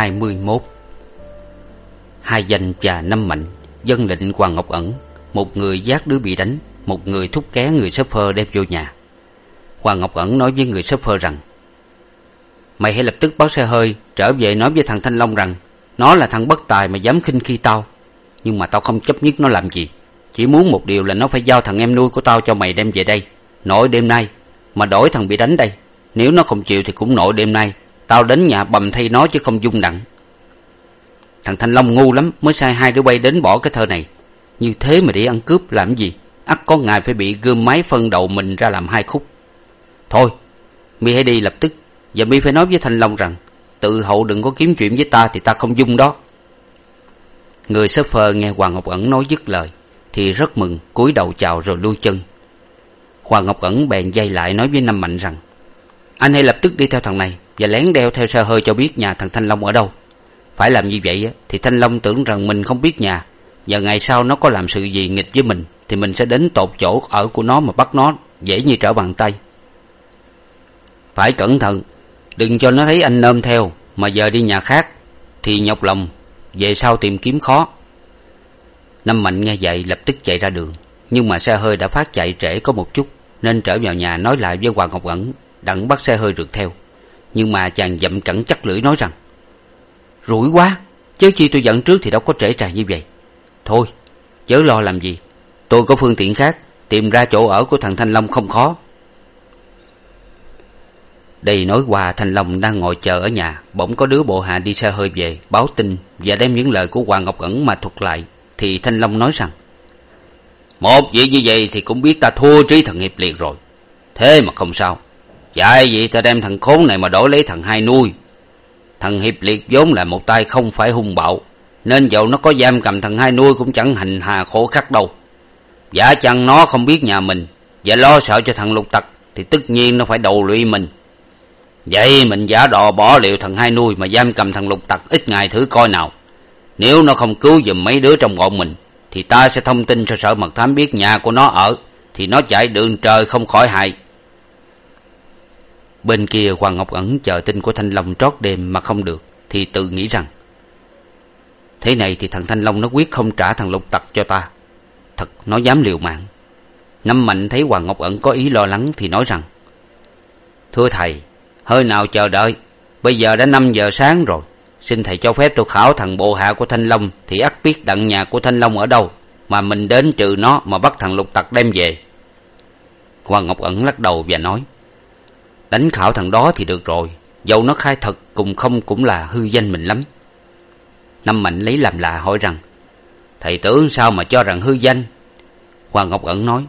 Hai mươi mốt. Hai danh và năm mạnh dân lệnh hoàng ngọc ẩn, một người giác đứa bị đánh, một người thúc ké người shopper đem vô nhà. Hoàng ngọc ẩn nói với người shopper rằng, mày hãy lập tức báo xe hơi, trở về nói với thằng thanh long rằng, nó là thằng bất tài mà dám khinh khi tao. Nhưng mà tao không chấp nhất nó làm gì. Chỉ muốn một điều là nó phải giao thằng em nuôi của tao cho mày đem về đây. Nội đêm nay, mà đổi thằng bị đánh đây. Nếu nó không chịu thì cũng nội đêm nay tao đến nhà bầm thay nó chứ không dung đặng thằng thanh long ngu lắm, mới sai hai đứa bay đến bỏ cái thơ này. Như thế mà để ăn cướp làm gì? Ắt có ngày phải bị gươm máy phân đầu mình ra làm hai khúc. Thôi, mi hãy đi lập tức. Và mi phải nói với thanh long rằng, tự hậu đừng có kiếm chuyện với ta thì ta không dung đó. Người s phơ nghe hoàng ngọc ẩn nói dứt lời, thì rất mừng, cúi đầu chào rồi lui chân. Hoàng ngọc ẩn bèn dây lại nói với năm mạnh rằng, anh hãy lập tức đi theo thằng này và lén đeo theo xe hơi cho biết nhà thằng thanh long ở đâu. Phải làm như vậy thì thanh long tưởng rằng mình không biết nhà. Và ngày sau nó có làm sự gì nghịch với mình, thì mình sẽ đến tột chỗ ở của nó mà bắt nó dễ như trở bàn tay. Phải cẩn thận, đừng cho nó thấy anh nôm theo mà giờ đi nhà khác, thì nhọc lòng, về sau tìm kiếm khó. Năm mạnh nghe vậy lập tức chạy ra đường, nhưng mà xe hơi đã phát chạy trễ có một chút, nên trở vào nhà nói lại với hoàng ngọc ẩn, đặng bắt xe hơi rượt theo nhưng mà chàng dậm cẳng chắc lưỡi nói rằng, rủi quá, chớ chi tôi dẫn trước thì đâu có trễ trà như vậy. Thôi, chớ lo làm gì. Tôi có phương tiện khác, tìm ra chỗ ở của thằng thanh long không khó. Đây nói qua, thanh long đang ngồi chờ ở nhà. Bỗng có đứa bộ hạ đi xe hơi về, báo tin và đem những lời của hoàng ngọc ẩn mà thuật lại. Thì thanh long nói rằng, một việc như vậy thì cũng biết ta thua trí thần hiệp liệt rồi. Thế mà không sao chạy vậy ta đem thằng khốn này mà đổi lấy thằng hai nuôi. Thằng hiệp liệt vốn là một tay không phải hung bạo, nên dầu nó có giam cầm thằng hai nuôi cũng chẳng hành hà khổ khắc đâu. Giả chăng nó không biết nhà mình và lo sợ cho thằng lục tặc, thì tất nhiên nó phải đầu lụy mình. Vậy mình giả đò bỏ liệu thằng hai nuôi mà giam cầm thằng lục tặc ít ngày thử coi nào. Nếu nó không cứu giùm mấy đứa trong bọn mình, thì ta sẽ thông tin cho sở mật thám biết nhà của nó ở, thì nó chạy đường trời không khỏi hại bên kia hoàng ngọc ẩn chờ tin của thanh long trót đêm mà không được, thì tự nghĩ rằng, thế này thì thằng thanh long nó quyết không trả thằng lục tặc cho ta. Thật, nó dám liều mạng. Năm mạnh thấy hoàng ngọc ẩn có ý lo lắng thì nói rằng, thưa thầy, hơi nào chờ đợi. Bây giờ đã năm giờ sáng rồi. Xin thầy cho phép tôi khảo thằng bộ hạ của thanh long thì ắt biết đặng nhà của thanh long ở đâu, mà mình đến trừ nó mà bắt thằng lục tặc đem về. Hoàng ngọc ẩn lắc đầu và nói đánh khảo thằng đó thì được rồi. Dầu nó khai thật cùng không cũng là hư danh mình lắm. Năm mạnh lấy làm lạ hỏi rằng, thầy tưởng sao mà cho rằng hư danh? Hoàng ngọc ẩn nói,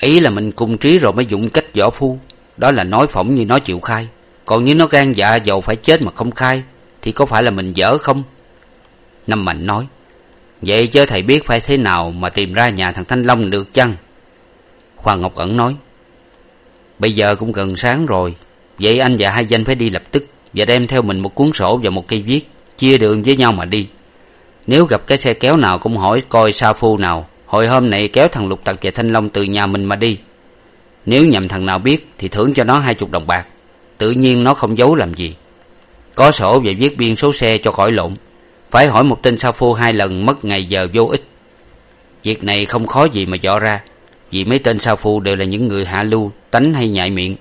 ý là mình cùng trí rồi mới dụng cách võ phu. Đó là nói phỏng như nó chịu khai. Còn như nó gan dạ dầu phải chết mà không khai, thì có phải là mình dở không? Năm mạnh nói, vậy chớ thầy biết phải thế nào mà tìm ra nhà thằng thanh long được chăng? Hoàng ngọc ẩn nói bây giờ cũng gần sáng rồi. Vậy anh và hai danh phải đi lập tức và đem theo mình một cuốn sổ và một cây viết, chia đường với nhau mà đi. Nếu gặp cái xe kéo nào cũng hỏi coi sa phu nào. Hồi hôm này kéo thằng lục tặc và thanh long từ nhà mình mà đi. Nếu nhầm thằng nào biết thì thưởng cho nó hai chục đồng bạc. Tự nhiên nó không giấu làm gì. Có sổ và viết biên số xe cho khỏi lộn. Phải hỏi một tên sa phu hai lần mất ngày giờ vô ích. Việc này không khó gì mà dọ ra vì mấy tên sao phu đều là những người hạ lưu, tánh hay nhại miệng.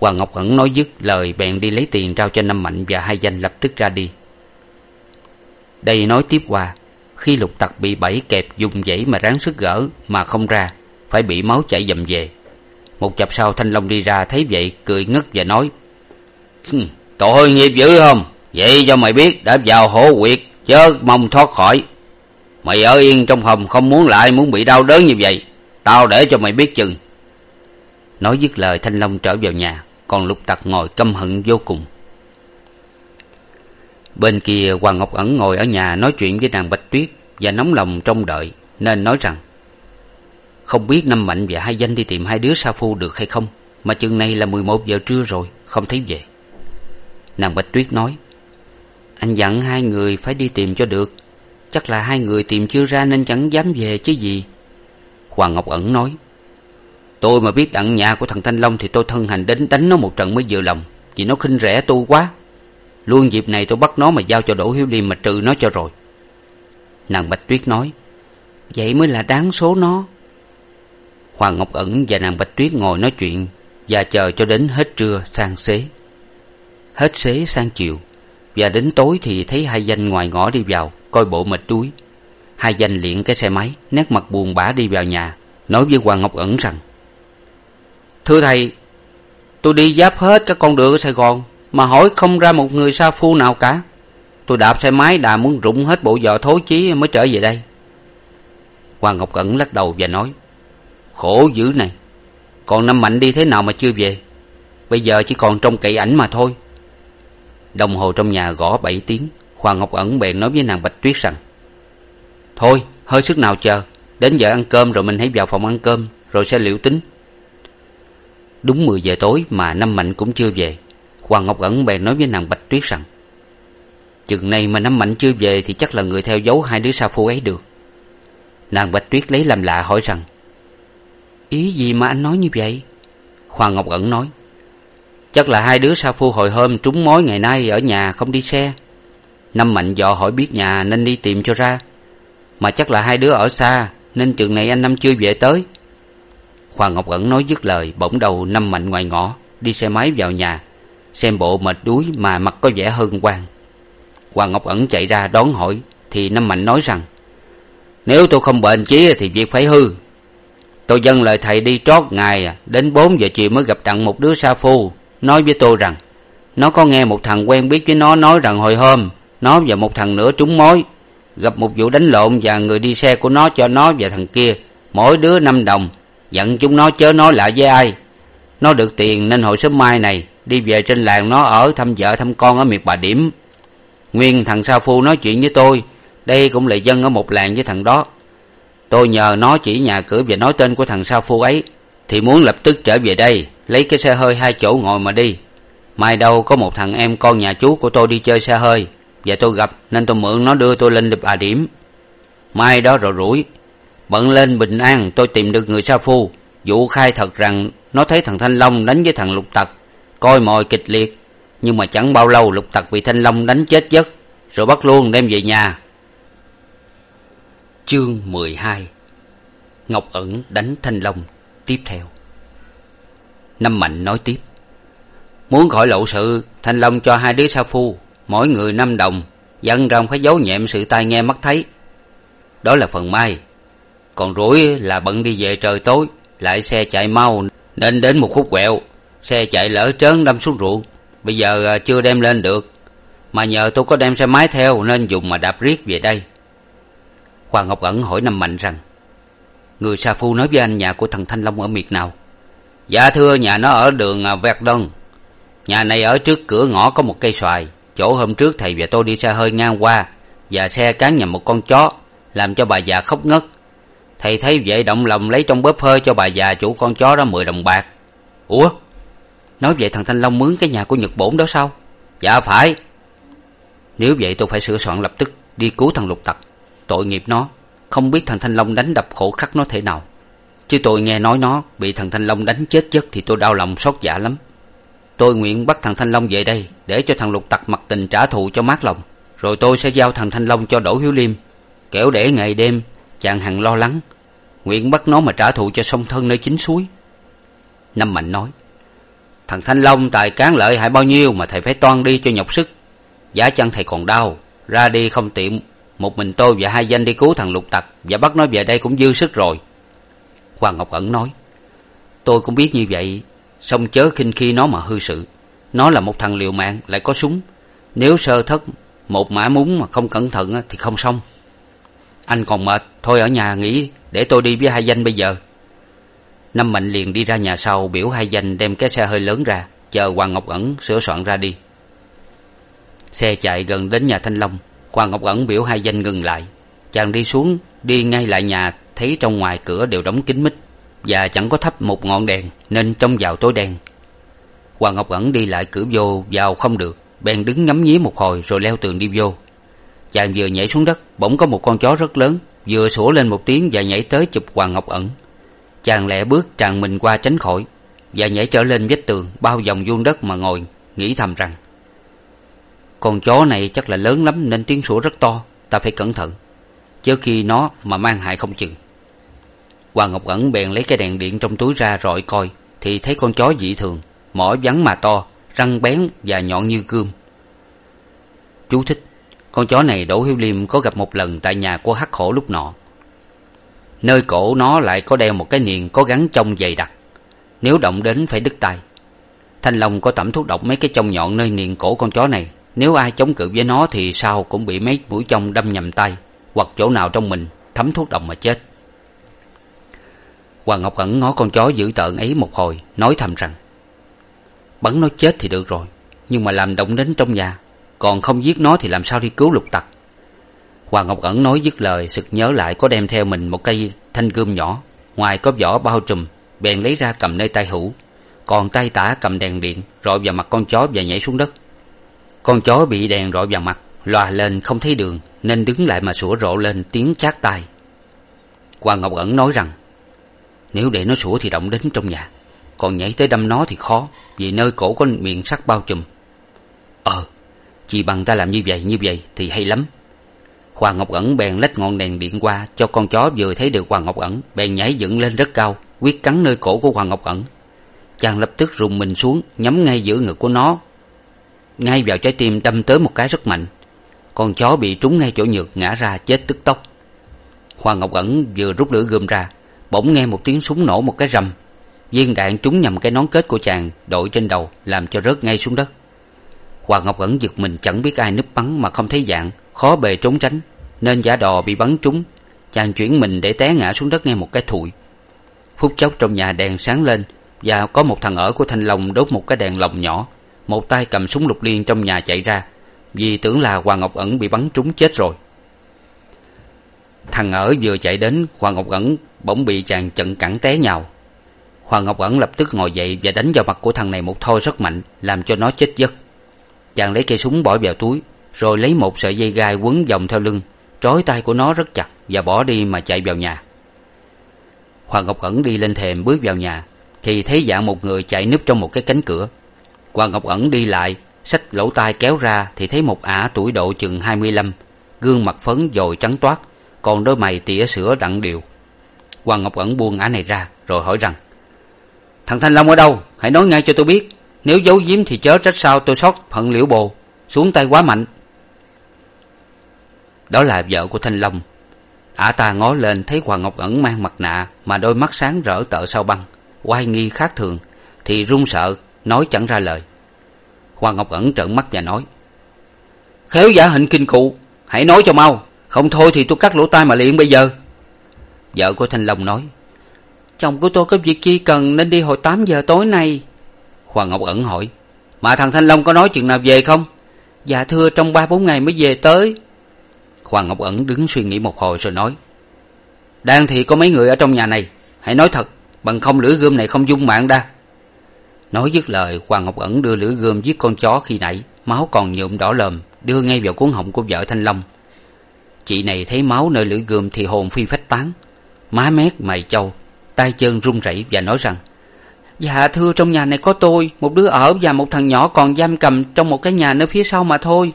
Hoàng ngọc ẩn nói dứt lời, bèn đi lấy tiền trao cho năm mạnh và hai danh lập tức ra đi. Đây nói tiếp qua, khi lục tặc bị bẫy kẹp dùng dãy mà ráng sức gỡ mà không ra, phải bị máu chảy dầm về. Một chập sau thanh long đi ra thấy vậy, cười ngất và nói tội nghiệp dữ không? Vậy cho mày biết, đã vào hổ quyệt, chớ mong thoát khỏi. Mày ở yên trong hầm, không muốn lại, muốn bị đau đớn như vậy tao để cho mày biết chừng. Nói dứt lời, thanh long trở vào nhà, còn lục tặc ngồi căm hận vô cùng. Bên kia hoàng ngọc ẩn ngồi ở nhà nói chuyện với nàng bạch tuyết và nóng lòng trông đợi, nên nói rằng, không biết năm mạnh và hai danh đi tìm hai đứa sa phu được hay không, mà chừng này là mười một giờ trưa rồi, không thấy về. Nàng bạch tuyết nói, anh dặn hai người phải đi tìm cho được. Chắc là hai người tìm chưa ra nên chẳng dám về chứ gì hoàng ngọc ẩn nói, tôi mà biết đặng nhà của thằng thanh long thì tôi thân hành đến đánh nó một trận mới vừa lòng, vì nó khinh rẻ tôi quá. Luôn dịp này tôi bắt nó mà giao cho đỗ hiếu liêm mà trừ nó cho rồi. Nàng bạch tuyết nói, vậy mới là đáng số nó. Hoàng ngọc ẩn và nàng bạch tuyết ngồi nói chuyện và chờ cho đến hết trưa sang xế. Hết xế sang chiều và đến tối thì thấy hai danh ngoài ngõ đi vào, coi bộ mệt đuối hai danh liệng cái xe máy, nét mặt buồn bã đi vào nhà, nói với hoàng ngọc ẩn rằng, thưa thầy, tôi đi giáp hết các con đường ở sài gòn, mà hỏi không ra một người sa phu nào cả. Tôi đạp xe máy đà muốn rụng hết bộ vợ thối chí mới trở về đây. Hoàng ngọc ẩn lắc đầu và nói, khổ dữ này, còn năm mạnh đi thế nào mà chưa về? Bây giờ chỉ còn trông cậy ảnh mà thôi. Đồng hồ trong nhà gõ bảy tiếng, hoàng ngọc ẩn bèn nói với nàng bạch tuyết rằng thôi, hơi sức nào chờ. Đến giờ ăn cơm rồi mình hãy vào phòng ăn cơm, rồi sẽ liệu tính. Đúng mười giờ tối mà năm mạnh cũng chưa về. Hoàng ngọc ẩn bèn nói với nàng bạch tuyết rằng, chừng này mà năm mạnh chưa về thì chắc là người theo dấu hai đứa sa phu ấy được. Nàng bạch tuyết lấy làm lạ hỏi rằng, ý gì mà anh nói như vậy? Hoàng ngọc ẩn nói, chắc là hai đứa sa phu hồi hôm trúng mối ngày nay ở nhà không đi xe. Năm mạnh dò hỏi biết nhà nên đi tìm cho ra mà chắc là hai đứa ở xa nên chừng này anh năm chưa về tới. Hoàng ngọc ẩn nói dứt lời bỗng đầu năm mạnh ngoài ngõ đi xe máy vào nhà xem bộ mệt đuối mà mặt có vẻ hơn quan hoàng ngọc ẩn chạy ra đón hỏi thì năm mạnh nói rằng nếu tôi không bệnh chí thì việc phải hư. Tôi dâng lời thầy đi trót ngày à, đến bốn giờ chiều mới gặp đặng một đứa sa phu nói với tôi rằng nó có nghe một thằng quen biết với nó nói rằng hồi hôm nó và một thằng nữa trúng mối gặp một vụ đánh lộn và người đi xe của nó cho nó và thằng kia. Mỗi đứa năm đồng dặn chúng nó chớ nói lại với ai. Nó được tiền nên hồi sớm mai này, đi về trên làng nó ở thăm vợ thăm con ở miệt bà điểm. Nguyên thằng sa phu nói chuyện với tôi, đây cũng là dân ở một làng với thằng đó. Tôi nhờ nó chỉ nhà cửa và nói tên của thằng sa phu ấy, thì muốn lập tức trở về đây, lấy cái xe hơi hai chỗ ngồi mà đi. Mai đâu có một thằng em con nhà chú của tôi đi chơi xe hơi và tôi gặp, nên tôi mượn nó đưa tôi lên bà điểm. Mai đó rồi rủi, bận lên bình an, tôi tìm được người sa phu. Vụ khai thật rằng, nó thấy thằng thanh long đánh với thằng lục tặc, coi mọi kịch liệt. Nhưng mà chẳng bao lâu, lục tặc bị thanh long đánh chết giấc, rồi bắt luôn đem về nhà. Chương mười hai. Ngọc ẩn đánh thanh long. Tiếp theo. Năm mạnh nói tiếp. Muốn khỏi lộ sự, thanh long cho hai đứa sa phu mỗi người năm đồng, dân rong phải giấu nhẹm sự tai nghe mắt thấy. Đó là phần may còn rủi là bận đi về trời tối, lại xe chạy mau, nên đến một khúc quẹo, xe chạy lỡ trớn đâm xuống ruộng. Bây giờ à, chưa đem lên được, mà nhờ tôi có đem xe máy theo nên dùng mà đạp riết về đây. Hoàng ngọc ẩn hỏi năm mạnh rằng, người sa phu nói với anh nhà của thằng thanh long ở miệt nào? Dạ thưa, nhà nó ở đường à, vẹt đơn nhà này ở trước cửa ngõ có một cây xoài chỗ hôm trước thầy và tôi đi xe hơi ngang qua và xe cán nhầm một con chó, làm cho bà già khóc ngất. Thầy thấy vậy động lòng lấy trong bóp hơi cho bà già chủ con chó đó mười đồng bạc. Ủa? Nói vậy thằng thanh long mướn cái nhà của nhật bổn đó sao? Dạ phải. Nếu vậy tôi phải sửa soạn lập tức, đi cứu thằng lục tặc tội nghiệp nó. Không biết thằng thanh long đánh đập khổ khắc nó thế nào. Chứ tôi nghe nói nó bị thằng thanh long đánh chết chất thì tôi đau lòng xót dạ lắm tôi nguyện bắt thằng thanh long về đây để cho thằng lục tặc mặc tình trả thù cho mát lòng. Rồi tôi sẽ giao thằng thanh long cho đỗ hiếu liêm. Kẻo để ngày đêm, chàng hằng lo lắng. Nguyện bắt nó mà trả thù cho song thân nơi chính suối. Năm mạnh nói, thằng thanh long tài cán lợi hại bao nhiêu mà thầy phải toan đi cho nhọc sức. Giá chăng thầy còn đau, ra đi không tiện một mình tôi và hai danh đi cứu thằng lục tặc và bắt nó về đây cũng dư sức rồi. Hoàng ngọc ẩn nói, tôi cũng biết như vậy song chớ khinh khi nó mà hư sự. Nó là một thằng liều mạng, lại có súng. Nếu sơ thất, một mã múng mà không cẩn thận thì không xong. Anh còn mệt, thôi ở nhà nghỉ, để tôi đi với hai danh bây giờ. Năm mạnh liền đi ra nhà sau, biểu hai danh đem cái xe hơi lớn ra, chờ hoàng ngọc ẩn sửa soạn ra đi. Xe chạy gần đến nhà thanh long. Hoàng ngọc ẩn biểu hai danh ngừng lại. Chàng đi xuống, đi ngay lại nhà, thấy trong ngoài cửa đều đóng kín mít và chẳng có thắp một ngọn đèn nên trông vào tối đen. Hoàng ngọc ẩn đi lại cửa vô vào không được, bèn đứng ngắm nghía một hồi rồi leo tường đi vô. Chàng vừa nhảy xuống đất, bỗng có một con chó rất lớn vừa sủa lên một tiếng và nhảy tới chụp hoàng ngọc ẩn. Chàng lẹ bước tràn mình qua tránh khỏi và nhảy trở lên vách tường bao vòng vuông đất mà ngồi, nghĩ thầm rằng, con chó này chắc là lớn lắm nên tiếng sủa rất to, ta phải cẩn thận, chớ khi nó mà mang hại không chừng hoàng ngọc ẩn bèn lấy cái đèn điện trong túi ra rọi coi, thì thấy con chó dị thường, mỏ vắn mà to, răng bén và nhọn như gươm. Chú thích, con chó này đỗ hiếu liêm có gặp một lần tại nhà của hắc hổ lúc nọ. Nơi cổ nó lại có đeo một cái niền có gắn trong dày đặc, nếu động đến phải đứt tay thanh long có tẩm thuốc độc mấy cái chông nhọn nơi niền cổ con chó này, nếu ai chống cự với nó thì sau cũng bị mấy mũi chông đâm nhầm tay hoặc chỗ nào trong mình thấm thuốc độc mà chết hoàng ngọc ẩn ngó con chó dữ tợn ấy một hồi, nói thầm rằng, bắn nó chết thì được rồi, nhưng mà làm động đến trong nhà, còn không giết nó thì làm sao đi cứu lục tặc? Hoàng ngọc ẩn nói dứt lời, sực nhớ lại có đem theo mình một cây thanh gươm nhỏ, ngoài có vỏ bao trùm, bèn lấy ra cầm nơi tay hữu còn tay tả cầm đèn điện, rọi vào mặt con chó và nhảy xuống đất. Con chó bị đèn rọi vào mặt, lòa lên không thấy đường, nên đứng lại mà sủa rộ lên tiếng chát tai. Hoàng ngọc ẩn nói rằng nếu để nó sủa thì động đến trong nhà. Còn nhảy tới đâm nó thì khó, vì nơi cổ có miệng sắt bao trùm. Ờ chỉ bằng ta làm như vậy như vậy thì hay lắm. Hoàng ngọc ẩn bèn lách ngọn đèn điện qua cho con chó vừa thấy được hoàng ngọc ẩn, bèn nhảy dựng lên rất cao, quyết cắn nơi cổ của hoàng ngọc ẩn. Chàng lập tức rùng mình xuống, nhắm ngay giữa ngực của nó. Ngay vào trái tim đâm tới một cái rất mạnh. Con chó bị trúng ngay chỗ nhược, ngã ra chết tức tốc. Hoàng ngọc ẩn vừa rút lửa gươm ra bỗng nghe một tiếng súng nổ một cái rầm. Viên đạn trúng nhầm cái nón kết của chàng, đội trên đầu, làm cho rớt ngay xuống đất. Hoàng ngọc ẩn giật mình chẳng biết ai núp bắn mà không thấy dạng, khó bề trốn tránh, nên giả đò bị bắn trúng. Chàng chuyển mình để té ngã xuống đất nghe một cái thụi. Phút chốc trong nhà đèn sáng lên, và có một thằng ở của thanh long đốt một cái đèn lồng nhỏ. Một tay cầm súng lục liên trong nhà chạy ra, vì tưởng là hoàng ngọc ẩn bị bắn trúng chết rồi. Thằng ở vừa chạy đến, hoàng ngọc ẩn bỗng bị chàng chận cẳng té nhào. Hoàng ngọc ẩn lập tức ngồi dậy và đánh vào mặt của thằng này một thoi rất mạnh, làm cho nó chết giấc. Chàng lấy cây súng bỏ vào túi, rồi lấy một sợi dây gai quấn vòng theo lưng, trói tay của nó rất chặt và bỏ đi mà chạy vào nhà. Hoàng ngọc ẩn đi lên thềm bước vào nhà, thì thấy dạng một người chạy núp trong một cái cánh cửa. Hoàng ngọc ẩn đi lại, xách lỗ tai kéo ra thì thấy một ả tuổi độ chừng hai mươi lăm, gương mặt phấn dồi trắng toát, còn đôi mày tỉa sữa đặng đều hoàng ngọc ẩn buông ả này ra, rồi hỏi rằng, thằng thanh long ở đâu? Hãy nói ngay cho tôi biết. Nếu giấu giếm thì chớ trách sao tôi sót phận liễu bồ xuống tay quá mạnh. Đó là vợ của thanh long. Ả ta ngó lên thấy hoàng ngọc ẩn mang mặt nạ mà đôi mắt sáng rỡ tợ sau băng, oai nghi khác thường, thì run sợ, nói chẳng ra lời. Hoàng ngọc ẩn trợn mắt và nói, khéo giả hình kinh cụ, hãy nói cho mau. Không thôi thì tôi cắt lỗ tai mà liền bây giờ vợ của thanh long nói, chồng của tôi có việc chi cần nên đi hồi tám giờ tối nay. Hoàng ngọc ẩn hỏi, mà thằng thanh long có nói chừng nào về không? Dạ thưa, trong ba bốn ngày mới về tới. Hoàng ngọc ẩn đứng suy nghĩ một hồi rồi nói, đang thì có mấy người ở trong nhà này, hãy nói thật, bằng không lưỡi gươm này không dung mạng đa. Nói dứt lời hoàng ngọc ẩn đưa lưỡi gươm giết con chó khi nãy, máu còn nhuộm đỏ lòm đưa ngay vào cuốn họng của vợ thanh long. Chị này thấy máu nơi lưỡi gươm thì hồn phi phách tán má mét mày châu tay chân run rẩy và nói rằng dạ thưa, trong nhà này có tôi, một đứa ở và một thằng nhỏ còn giam cầm trong một cái nhà nơi phía sau mà thôi.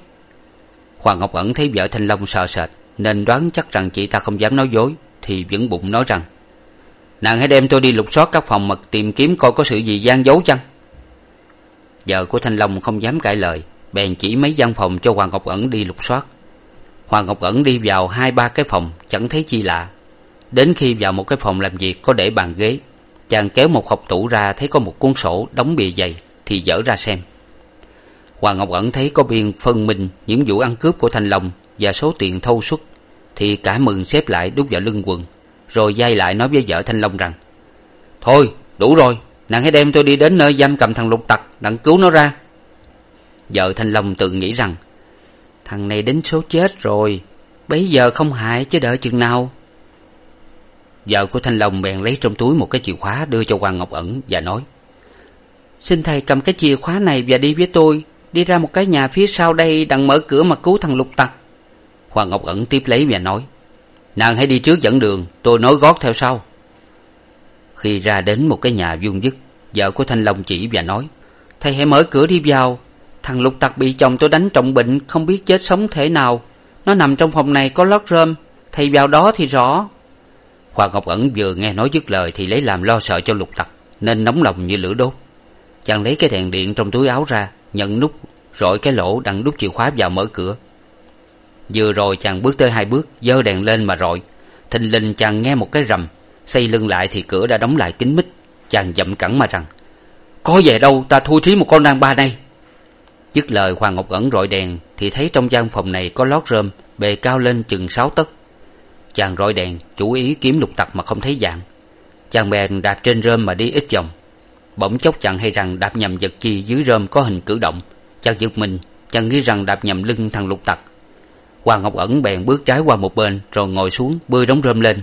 Hoàng ngọc ẩn thấy vợ thanh long sợ sệt, nên đoán chắc rằng chị ta không dám nói dối, thì vững bụng nói rằng, nàng hãy đem tôi đi lục soát các phòng mật tìm kiếm coi có sự gì gian giấu chăng? Vợ của thanh long không dám cãi lời, bèn chỉ mấy gian phòng cho hoàng ngọc ẩn đi lục soát. Hoàng ngọc ẩn đi vào hai ba cái phòng, chẳng thấy chi lạ đến khi vào một cái phòng làm việc có để bàn ghế chàng kéo một hộp tủ ra thấy có một cuốn sổ đóng bìa dày thì dở ra xem. Hoàng ngọc ẩn thấy có biên phân minh những vụ ăn cướp của thanh long và số tiền thâu xuất, thì cả mừng xếp lại đút vào lưng quần rồi d lại nói với vợ thanh long rằng thôi đủ rồi nàng hãy đem tôi đi đến nơi giam cầm thằng lục tặc đặng cứu nó ra. Vợ thanh long tự nghĩ rằng thằng này đến số chết rồi bấy giờ không hại chứ đợi chừng nào vợ của thanh long bèn lấy trong túi một cái chìa khóa đưa cho hoàng ngọc ẩn và nói, xin thầy cầm cái chìa khóa này và đi với tôi, đi ra một cái nhà phía sau đây đặng mở cửa mà cứu thằng lục tặc. Hoàng ngọc ẩn tiếp lấy và nói, nàng hãy đi trước dẫn đường, tôi nối gót theo sau. Khi ra đến một cái nhà vuông vức vợ của thanh long chỉ và nói, thầy hãy mở cửa đi vào. Thằng lục tặc bị chồng tôi đánh trọng bệnh, không biết chết sống thể nào. Nó nằm trong phòng này có lót rơm. Thầy vào đó thì rõ hoàng ngọc ẩn vừa nghe nói dứt lời thì lấy làm lo sợ cho lục tặc, nên nóng lòng như lửa đốt. Chàng lấy cái đèn điện trong túi áo ra nhận nút, rọi cái lỗ đặng đút chìa khóa vào mở cửa. Vừa rồi chàng bước tới hai bước, giơ đèn lên mà rọi. Thình lình chàng nghe một cái rầm, xây lưng lại thì cửa đã đóng lại kín mít. Chàng dậm cẳng mà rằng, có về đâu, ta thui thí một con đàn ba này. Dứt lời hoàng ngọc ẩn rọi đèn thì thấy trong gian phòng này có lót rơm, bề cao lên chừng sáu tấc chàng rọi đèn, chủ ý kiếm lục tặc mà không thấy dạng chàng bèn đạp trên rơm mà đi ít vòng. Bỗng chốc chàng hay rằng đạp nhầm vật chi dưới rơm có hình cử động. Chàng giật mình, chàng nghĩ rằng đạp nhầm lưng thằng lục tặc. Hoàng ngọc ẩn bèn bước trái qua một bên, rồi ngồi xuống bươi đống rơm lên.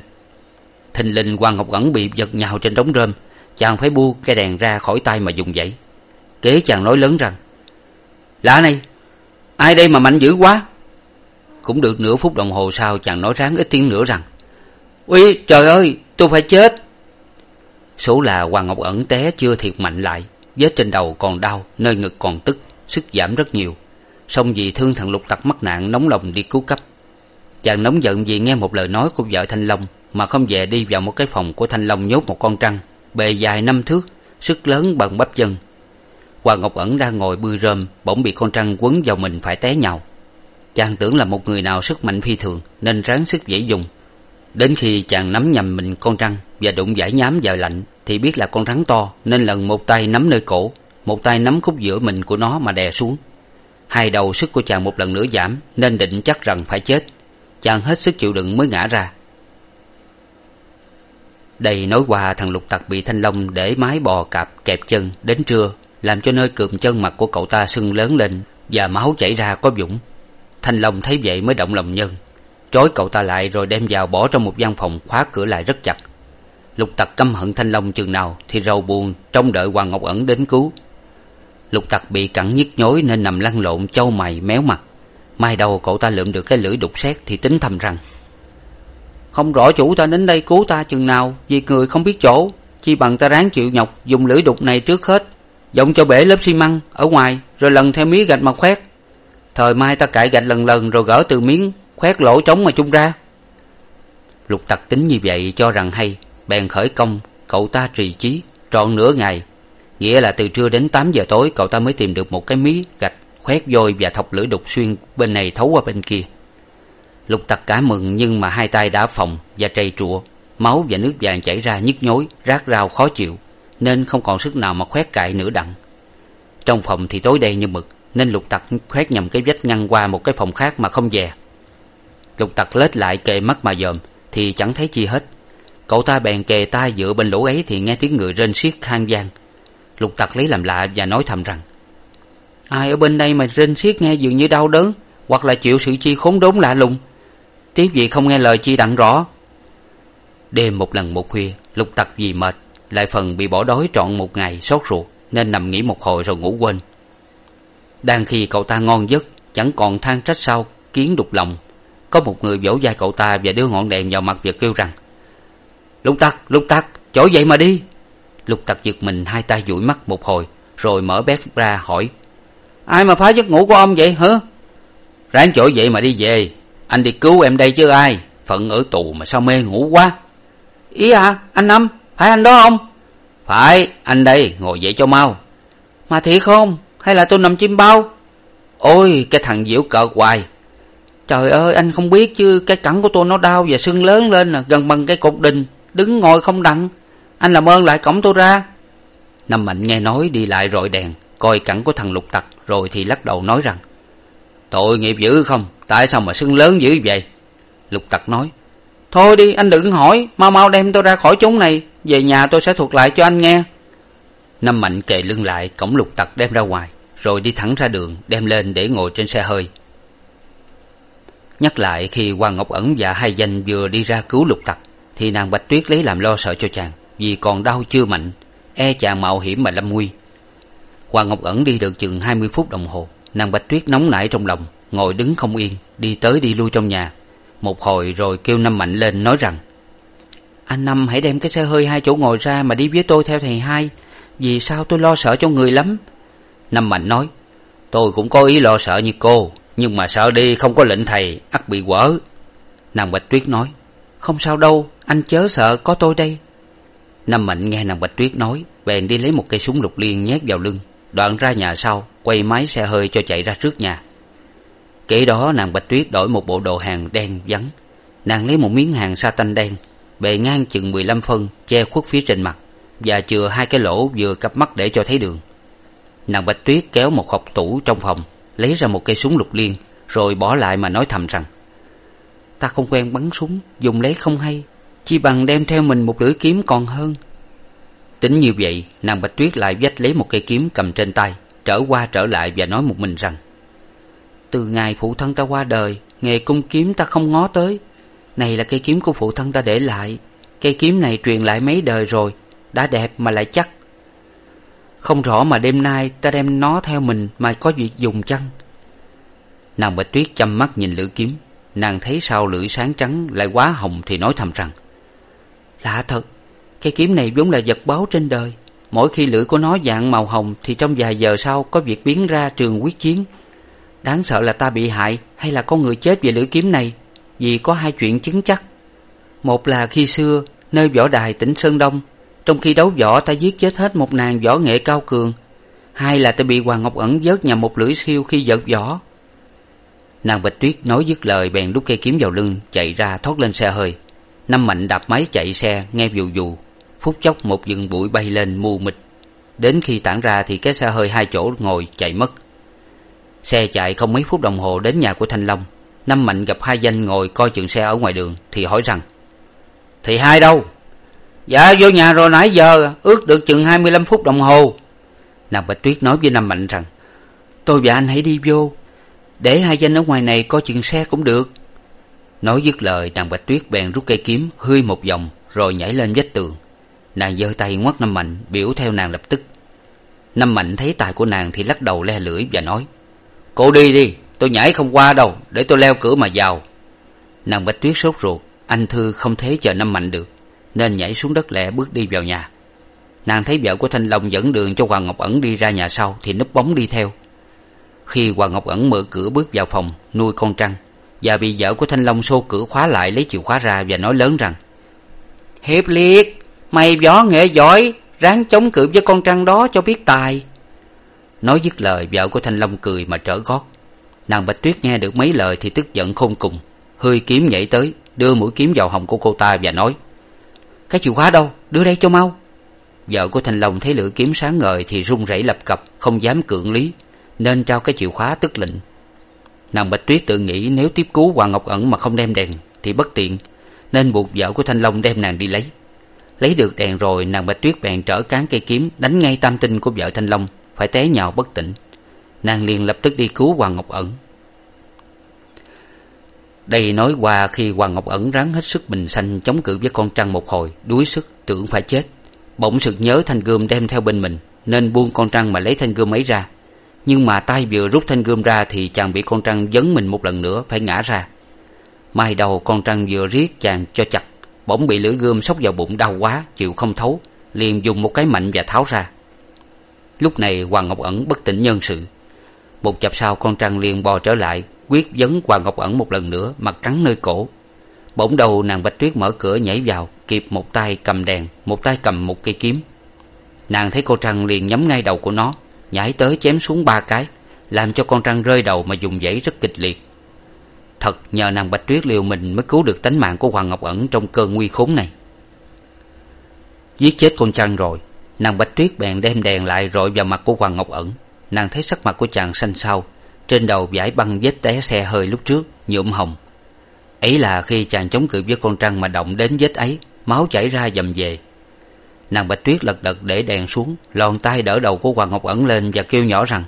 Thình lình hoàng ngọc ẩn bị giật nhào trên đống rơm. Chàng phải bu cây đèn ra khỏi tay mà dùng dãy kế chàng nói lớn rằng, lạ này, ai đây mà mạnh dữ quá? Cũng được nửa phút đồng hồ sau chàng nói ráng ít tiếng nữa rằng, uy, trời ơi, tôi phải chết. Số là hoàng ngọc ẩn té chưa thiệt mạnh lại, vết trên đầu còn đau, nơi ngực còn tức, sức giảm rất nhiều. Song vì thương thằng lục tặc mắc nạn, nóng lòng đi cứu cấp. Chàng nóng giận vì nghe một lời nói của vợ thanh long, mà không về đi vào một cái phòng của thanh long nhốt một con trăng, bề dài năm thước, sức lớn bằng bắp chân. Hoàng ngọc ẩn đang ngồi bươi rơm, bỗng bị con trăng quấn vào mình phải té nhào chàng tưởng là một người nào sức mạnh phi thường, nên ráng sức dễ dùng. Đến khi chàng nắm nhầm mình con trăng và đụng giải nhám vào lạnh, thì biết là con rắn to, nên lần một tay nắm nơi cổ, một tay nắm khúc giữa mình của nó mà đè xuống. Hai đầu sức của chàng một lần nữa giảm, nên định chắc rằng phải chết. Chàng hết sức chịu đựng mới ngã ra. Đây nói qua thằng lục tặc bị thanh long để mái bò cạp kẹp chân đến trưa, làm cho nơi cườm chân mặt của cậu ta sưng lớn lên và máu chảy ra có dũng thanh long thấy vậy mới động lòng nhân. Trói cậu ta lại rồi đem vào bỏ trong một gian phòng khóa cửa lại rất chặt. Lục tặc căm hận thanh long chừng nào thì rầu buồn, trông đợi hoàng ngọc ẩn đến cứu. Lục tặc bị cẳng nhức nhối nên nằm lăn lộn châu mày, méo mặt. Mai đầu cậu ta lượm được cái lưỡi đục xét thì tính thầm rằng, không rõ chủ ta đến đây cứu ta chừng nào, vì người không biết chỗ. Chi bằng ta ráng chịu nhọc, dùng lưỡi đục này trước hết dọng cho bể lớp xi măng ở ngoài, rồi lần theo mía gạch mà khoét thời mai ta cạy gạch lần lần rồi gỡ từ miếng khoét lỗ trống mà chung ra. Lục tặc tính như vậy cho rằng hay, bèn khởi công, cậu ta trì chí, trọn nửa ngày. Nghĩa là từ trưa đến tám giờ tối, cậu ta mới tìm được một cái mí gạch khoét vôi và thọc lưỡi đục xuyên bên này thấu qua bên kia. Lục tặc cả mừng nhưng mà hai tay đã phòng và trầy trụa, máu và nước vàng chảy ra nhức nhối, rát rao khó chịu, nên không còn sức nào mà khoét cạy nửa đặng. Trong phòng thì tối đen như mực nên lục tặc khoét nhầm cái vách ngăn qua một cái phòng khác mà không dè lục tặc lết lại kề mắt mà dòm, thì chẳng thấy chi hết. Cậu ta bèn kề tai dựa bên lỗ ấy thì nghe tiếng người rên xiết khang gian lục tặc lấy làm lạ và nói thầm rằng, ai ở bên đây mà rên xiết nghe dường như đau đớn, hoặc là chịu sự chi khốn đốn lạ lùng? Tiếng gì không nghe lời chi đặng rõ? Đêm một lần một khuya, lục tặc vì mệt, lại phần bị bỏ đói trọn một ngày sốt ruột, nên nằm nghỉ một hồi rồi ngủ quên đang khi cậu ta ngon giấc, chẳng còn than trách sao, kiến đục lòng. Có một người vỗ vai cậu ta và đưa ngọn đèn vào mặt và kêu rằng, lục tặc lục tặc chổi dậy mà đi. Lục tặc giật mình, hai tay dụi mắt một hồi, rồi mở bét ra hỏi, ai mà phá giấc ngủ của ông vậy, hả? Ráng chổi dậy mà đi về. Anh đi cứu em đây chứ ai? Phận ở tù mà sao mê ngủ quá? Ý à anh năm, phải anh đó không? Phải, anh đây, ngồi dậy cho mau. Mà thiệt không? Hay là tôi nằm chim bao? Ôi, cái thằng diễu cợt hoài. Trời ơi, anh không biết chứ, cái cẳng của tôi nó đau và sưng lớn lên à gần bằng cái cột đình, đứng ngồi không đặng. Anh làm ơn lại cổng tôi ra. Năm mạnh nghe nói đi lại rọi đèn, coi cẳng của thằng lục tặc, rồi thì lắc đầu nói rằng, tội nghiệp dữ không? Tại sao mà sưng lớn dữ vậy? Lục tặc nói, thôi đi, anh đừng hỏi, mau mau đem tôi ra khỏi chốn này, về nhà tôi sẽ thuật lại cho anh nghe. Năm mạnh kề lưng lại, cổng lục tặc đem ra ngoài rồi đi thẳng ra đường, đem lên để ngồi trên xe hơi. Nhắc lại khi hoàng ngọc ẩn và hai danh vừa đi ra cứu lục tặc, thì nàng bạch tuyết lấy làm lo sợ cho chàng, vì còn đau chưa mạnh e chàng mạo hiểm mà lâm nguy. Hoàng ngọc ẩn đi được chừng hai mươi phút đồng hồ, nàng bạch tuyết nóng nảy trong lòng, ngồi đứng không yên, đi tới đi lui trong nhà. Một hồi rồi kêu năm mạnh lên nói rằng, anh năm hãy đem cái xe hơi hai chỗ ngồi ra mà đi với tôi theo thầy hai, vì sao tôi lo sợ cho người lắm? Năm mạnh nói, tôi cũng có ý lo sợ như cô, nhưng mà sợ đi không có lệnh thầy, ắt bị quở. Nàng bạch tuyết nói, không sao đâu, anh chớ sợ, có tôi đây. Năm mạnh nghe nàng bạch tuyết nói, bèn đi lấy một cây súng lục liên nhét vào lưng, đoạn ra nhà sau, quay máy xe hơi cho chạy ra trước nhà. Kế đó nàng bạch tuyết đổi một bộ đồ hàng đen vắng, nàng lấy một miếng hàng sa tanh đen, bề ngang chừng mười lăm phân, che khuất phía trên mặt, và chừa hai cái lỗ vừa cặp mắt để cho thấy đường nàng bạch tuyết kéo một hộc tủ trong phòng, lấy ra một cây súng lục liên, rồi bỏ lại mà nói thầm rằng, ta không quen bắn súng, dùng lấy không hay, chi bằng đem theo mình một lưỡi kiếm còn hơn. Tính như vậy, nàng bạch tuyết lại vách lấy một cây kiếm cầm trên tay, trở qua trở lại và nói một mình rằng, từ ngày phụ thân ta qua đời, nghề cung kiếm ta không ngó tới. Này là cây kiếm của phụ thân ta để lại. Cây kiếm này truyền lại mấy đời rồi, đã đẹp mà lại chắc không rõ mà đêm nay ta đem nó theo mình mà có việc dùng chăng? Nàng bạch tuyết chăm mắt nhìn lưỡi kiếm, nàng thấy sau lưỡi sáng trắng lại quá hồng thì nói thầm rằng, lạ thật cây kiếm này vốn là vật báo trên đời. Mỗi khi lưỡi của nó dạng màu hồng thì trong vài giờ sau có việc biến ra trường quyết chiến. Đáng sợ là ta bị hại hay là có người chết vì lưỡi kiếm này? Vì có hai chuyện chứng chắc. Một là khi xưa, nơi võ đài tỉnh sơn đông trong khi đấu võ, ta giết chết hết một nàng võ nghệ cao cường. Hai là ta bị hoàng ngọc ẩn vớt nhằm một lưỡi siêu khi giật võ. Nàng bạch tuyết nói dứt lời, bèn đút cây kiếm vào lưng, chạy ra thoát lên xe hơi. Năm mạnh đạp máy chạy xe, nghe vù vù. Phút chốc một vừng bụi bay lên mù mịt. Đến khi tản ra thì cái xe hơi hai chỗ ngồi chạy mất. Xe chạy không mấy phút đồng hồ đến nhà của thanh long. Năm mạnh gặp hai danh ngồi coi chừng xe ở ngoài đường, thì hỏi rằng, thì hai đâu? Dạ vô nhà rồi nãy giờ, ước được chừng hai mươi lăm phút đồng hồ. Nàng bạch tuyết nói với năm mạnh rằng, tôi và anh hãy đi vô, để hai danh ở ngoài này coi chừng xe cũng được. Nói dứt lời nàng bạch tuyết bèn rút cây kiếm hươi một vòng, rồi nhảy lên vách tường. Nàng giơ tay ngoắt năm mạnh, biểu theo nàng lập tức. Năm mạnh thấy tài của nàng thì lắc đầu le lưỡi và nói, cô đi đi, tôi nhảy không qua đâu, để tôi leo cửa mà vào. Nàng bạch tuyết sốt ruột, anh thư không thế chờ năm mạnh được nên nhảy xuống đất lẹ bước đi vào nhà. Nàng thấy vợ của thanh long dẫn đường cho hoàng ngọc ẩn đi ra nhà sau thì núp bóng đi theo. Khi hoàng ngọc ẩn mở cửa bước vào phòng, nuôi con trăng, và bị vợ của thanh long xô cửa khóa lại lấy chìa khóa ra và nói lớn rằng hiệp liệt mày võ nghệ giỏi, ráng chống cự với con trăng đó cho biết tài. Nói dứt lời, vợ của thanh long cười mà trở gót. Nàng bạch tuyết nghe được mấy lời thì tức giận khôn cùng, hơi kiếm nhảy tới, đưa mũi kiếm vào họng của cô ta và nói cái chìa khóa đâu? Đưa đây cho mau. Vợ của thanh long thấy lưỡi kiếm sáng ngời thì run rẩy lập cập, không dám cưỡng lý, nên trao cái chìa khóa tức lệnh. Nàng bạch tuyết tự nghĩ nếu tiếp cứu hoàng ngọc ẩn mà không đem đèn thì bất tiện, nên buộc vợ của thanh long đem nàng đi lấy. Lấy được đèn rồi, nàng bạch tuyết bèn trở cán cây kiếm, đánh ngay tam tinh của vợ thanh long, phải té nhào bất tỉnh. Nàng liền lập tức đi cứu hoàng ngọc ẩn đây nói qua khi hoàng ngọc ẩn ráng hết sức bình sanh chống cự với con trăng một hồi, đuối sức, tưởng phải chết. Bỗng sực nhớ thanh gươm đem theo bên mình, nên buông con trăng mà lấy thanh gươm ấy ra. Nhưng mà tay vừa rút thanh gươm ra thì chàng bị con trăng dấn mình một lần nữa, phải ngã ra. Mai đầu con trăng vừa riết, chàng cho chặt, bỗng bị lưỡi gươm xốc vào bụng đau quá, chịu không thấu, liền dùng một cái mạnh và tháo ra. Lúc này hoàng ngọc ẩn bất tỉnh nhân sự. Một chập sau con trăng liền bò trở lại quyết vấn hoàng ngọc ẩn một lần nữa mà cắn nơi cổ. Bỗng đầu nàng bạch tuyết mở cửa nhảy vào, kịp một tay cầm đèn, một tay cầm một cây kiếm. Nàng thấy con trăng liền nhắm ngay đầu của nó, nhảy tới chém xuống ba cái, làm cho con trăng rơi đầu mà dùng dãy rất kịch liệt. Thật, nhờ nàng bạch tuyết liều mình mới cứu được tánh mạng của hoàng ngọc ẩn trong cơn nguy khốn này. Giết chết con trăng rồi, nàng bạch tuyết bèn đem đèn lại rọi vào mặt của hoàng ngọc ẩn. Nàng thấy sắc mặt của chàng xanh xao trên đầu vải băng vết té xe hơi lúc trước, nhuộm hồng. Ấy là khi chàng chống cự với con trăng mà động đến vết ấy, máu chảy ra dầm về. Nàng bạch tuyết lật đật để đèn xuống lòn tay đỡ đầu của hoàng ngọc ẩn lên và kêu nhỏ rằng,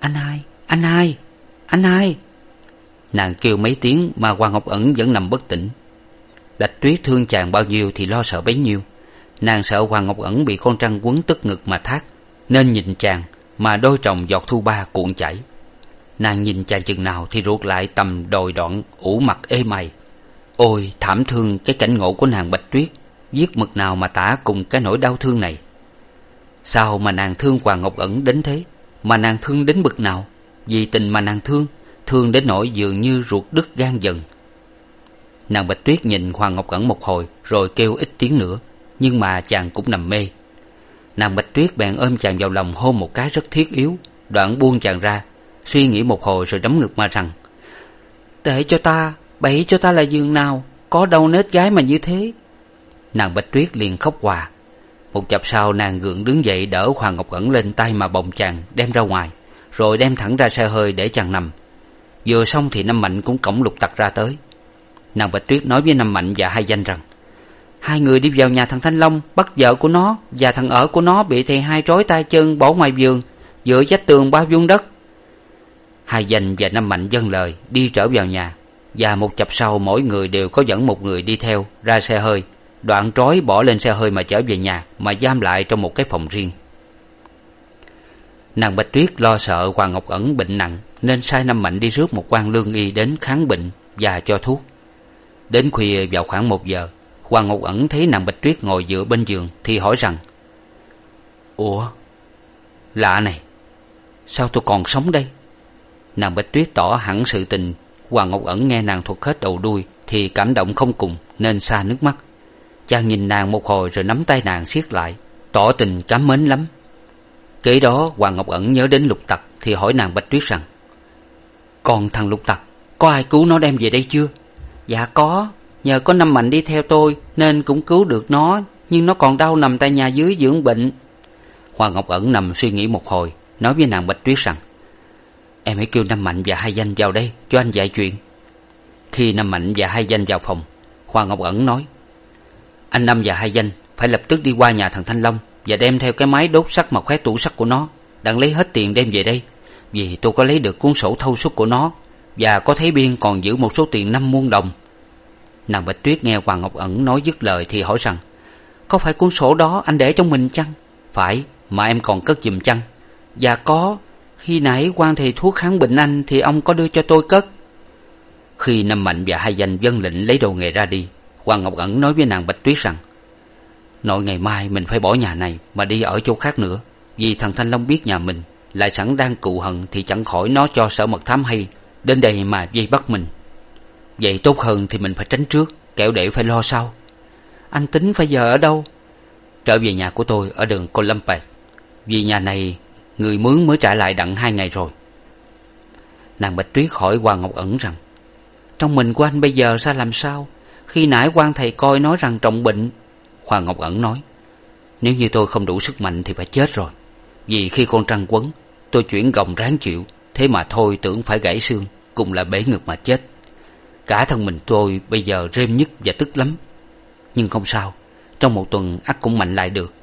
anh hai anh hai anh hai nàng kêu mấy tiếng mà hoàng ngọc ẩn vẫn nằm bất tỉnh. Bạch tuyết thương chàng bao nhiêu thì lo sợ bấy nhiêu. Nàng sợ hoàng ngọc ẩn bị con trăng quấn tức ngực mà thác, nên nhìn chàng mà đôi chồng giọt thu ba cuộn chảy nàng nhìn chàng chừng nào thì ruột lại tầm đồi đoạn ủ mặt ê mày. Ôi, thảm thương cái cảnh ngộ của nàng bạch tuyết viết mực nào mà tả cùng cái nỗi đau thương này. Sao mà nàng thương hoàng ngọc ẩn đến thế? Mà nàng thương đến bực nào? Vì tình mà nàng thương thương đến nỗi dường như ruột đứt gan dần. Nàng bạch tuyết nhìn hoàng ngọc ẩn một hồi rồi kêu ít tiếng nữa, nhưng mà chàng cũng nằm mê. Nàng bạch tuyết bèn ôm chàng vào lòng hôn một cái rất thiết yếu, đoạn buông chàng ra suy nghĩ một hồi rồi đấm ngực mà rằng, để cho ta bậy cho ta là giường nào, có đâu nết gái mà như thế. Nàng bạch tuyết liền khóc hòa. Một chập sau, nàng gượng đứng dậy đỡ hoàng ngọc ẩn lên tay mà bồng chàng đem ra ngoài, rồi đem thẳng ra xe hơi để chàng nằm. Vừa xong thì năm mạnh cũng cổng lục tặc ra tới. Nàng bạch tuyết nói với năm mạnh và hai danh rằng, hai người đi vào nhà thằng thanh long, bắt vợ của nó và thằng ở của nó bị thầy hai trói tay chân bỏ ngoài vườn dựa vách tường bao vuông đất hai danh và năm mạnh vâng lời đi trở vào nhà, và một chập sau mỗi người đều có dẫn một người đi theo ra xe hơi. Đoạn trói bỏ lên xe hơi mà trở về nhà, mà giam lại trong một cái phòng riêng. Nàng bạch tuyết lo sợ hoàng ngọc ẩn bệnh nặng, nên sai năm mạnh đi rước một quan lương y đến khám bệnh và cho thuốc. Đến khuya vào khoảng một giờ hoàng ngọc ẩn thấy nàng bạch tuyết ngồi dựa bên giường thì hỏi rằng, ủa, lạ này, sao tôi còn sống đây? Nàng bạch tuyết tỏ hẳn sự tình. Hoàng ngọc ẩn nghe nàng thuật hết đầu đuôi thì cảm động không cùng, nên xa nước mắt. Chàng nhìn nàng một hồi rồi nắm tay nàng siết lại, tỏ tình cám mến lắm. Kế đó hoàng ngọc ẩn nhớ đến lục tặc thì hỏi nàng bạch tuyết rằng, còn thằng lục tặc, có ai cứu nó đem về đây chưa? Dạ có, nhờ có năm mạnh đi theo tôi nên cũng cứu được nó, nhưng nó còn đau nằm tại nhà dưới dưỡng bệnh. Hoàng ngọc ẩn nằm suy nghĩ một hồi, nói với nàng bạch tuyết rằng em hãy kêu năm mạnh và hai danh vào đây, cho anh dạy chuyện. Khi năm mạnh và hai danh vào phòng hoàng ngọc ẩn nói, anh năm và hai danh phải lập tức đi qua nhà thằng thanh long và đem theo cái máy đốt sắt mà khóe tủ sắt của nó đặng lấy hết tiền đem về đây. Vì tôi có lấy được cuốn sổ thâu suất của nó và có thấy biên còn giữ một số tiền năm muôn đồng. Nàng bạch tuyết nghe hoàng ngọc ẩn nói dứt lời thì hỏi rằng, có phải cuốn sổ đó anh để trong mình chăng? Phải, mà em còn cất giùm chăng? Và có khi nãy quan thầy thuốc kháng bệnh anh thì ông có đưa cho tôi cất. Khi năm mạnh và hai danh dân lệnh lấy đồ nghề ra đi, hoàng ngọc ẩn nói với nàng bạch tuyết rằng, nội ngày mai mình phải bỏ nhà này mà đi ở chỗ khác nữa, vì thằng thanh long biết nhà mình, lại sẵn đang cựu hận thì chẳng khỏi nó cho sở mật thám hay, đến đây mà vây bắt mình. Vậy tốt hơn thì mình phải tránh trước, kẻo để phải lo sau. Anh tính phải giờ ở đâu? Trở về nhà của tôi ở đường columbus vì nhà này người mướn mới trả lại đặng hai ngày rồi. Nàng bạch tuyết hỏi hoàng ngọc ẩn rằng, trong mình của anh bây giờ sao làm sao? Khi nãy quan thầy coi nói rằng trọng bệnh. Hoàng ngọc ẩn nói, nếu như tôi không đủ sức mạnh thì phải chết rồi. Vì khi con trăng quấn, tôi chuyển gồng ráng chịu. Thế mà thôi tưởng phải gãy xương cùng là bể ngực mà chết. Cả thân mình tôi bây giờ rêm nhức và tức lắm. Nhưng không sao, trong một tuần ắt cũng mạnh lại được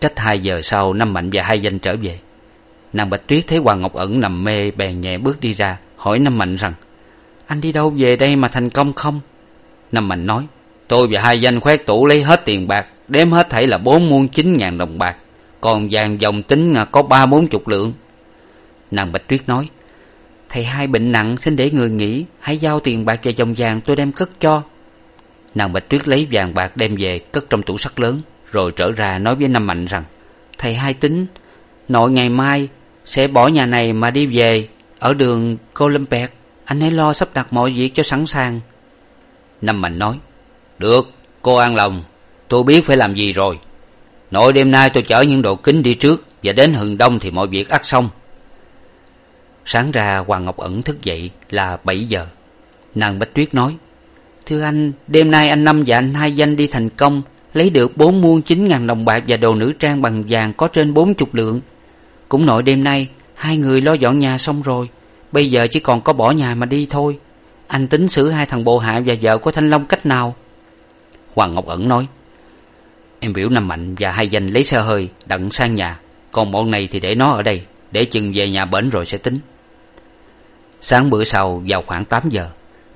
cách hai giờ sau năm mạnh và hai danh trở về. Nàng bạch tuyết thấy hoàng ngọc ẩn nằm mê, bèn nhẹ bước đi ra, hỏi năm mạnh rằng, anh đi đâu về đây mà thành công không? Năm mạnh nói, tôi và hai danh khoét tủ lấy hết tiền bạc, đếm hết thảy là bốn muôn chín ngàn đồng bạc, còn vàng dòng tính à, có ba bốn chục lượng. Nàng bạch tuyết nói, thầy hai bệnh nặng, xin để người nghỉ, hãy giao tiền bạc và dòng vàng, tôi đem cất cho. Nàng bạch tuyết lấy vàng bạc đem về, cất trong tủ sắt lớn rồi trở ra nói với năm mạnh rằng, thầy hai tính nội ngày mai sẽ bỏ nhà này mà đi về ở đường cô lâm pẹt anh hãy lo sắp đặt mọi việc cho sẵn sàng. Năm mạnh nói, được, cô an lòng. Tôi biết phải làm gì rồi. Nội đêm nay tôi chở những đồ kính đi trước và đến hừng đông thì mọi việc ắt xong. Sáng ra, hoàng ngọc ẩn thức dậy là bảy giờ. Nàng bách tuyết nói, thưa anh, đêm nay anh năm và anh hai danh đi thành công lấy được bốn muôn chín ngàn đồng bạc và đồ nữ trang bằng vàng có trên bốn chục lượng. Cũng nội đêm nay, hai người lo dọn nhà xong rồi. Bây giờ chỉ còn có bỏ nhà mà đi thôi. Anh tính xử hai thằng bộ hạ và vợ của thanh long cách nào? Hoàng ngọc ẩn nói, em biểu năm mạnh và hai danh lấy xe hơi đặng sang nhà. Còn bọn này thì để nó ở đây. Để chừng về nhà bển rồi sẽ tính. Sáng bữa sau, vào khoảng tám giờ,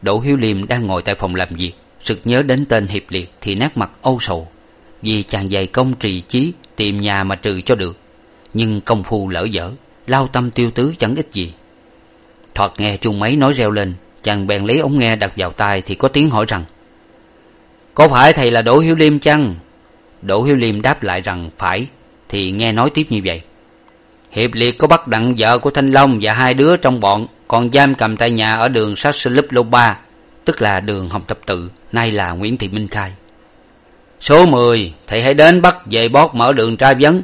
đỗ hiếu liêm đang ngồi tại phòng làm việc sực nhớ đến tên hiệp liệt thì nét mặt âu sầu, vì chàng dày công trì chí tìm nhà mà trừ cho được. Nhưng công phu lỡ dở, lao tâm tiêu tứ chẳng ích gì. Thoạt nghe chuông máy nói reo lên, chàng bèn lấy ống nghe đặt vào tai thì có tiếng hỏi rằng, có phải thầy là đỗ hiếu liêm chăng? Đỗ hiếu liêm đáp lại rằng, phải. Thì nghe nói tiếp như vậy. Hiệp liệt có bắt đặng vợ của thanh long và hai đứa trong bọn, còn giam cầm tại nhà ở đường sát sơ lúp lô ba tức là đường hồng thập tự, nay là nguyễn thị minh khai. Số mười, thầy hãy đến bắt về bót mở đường tra vấn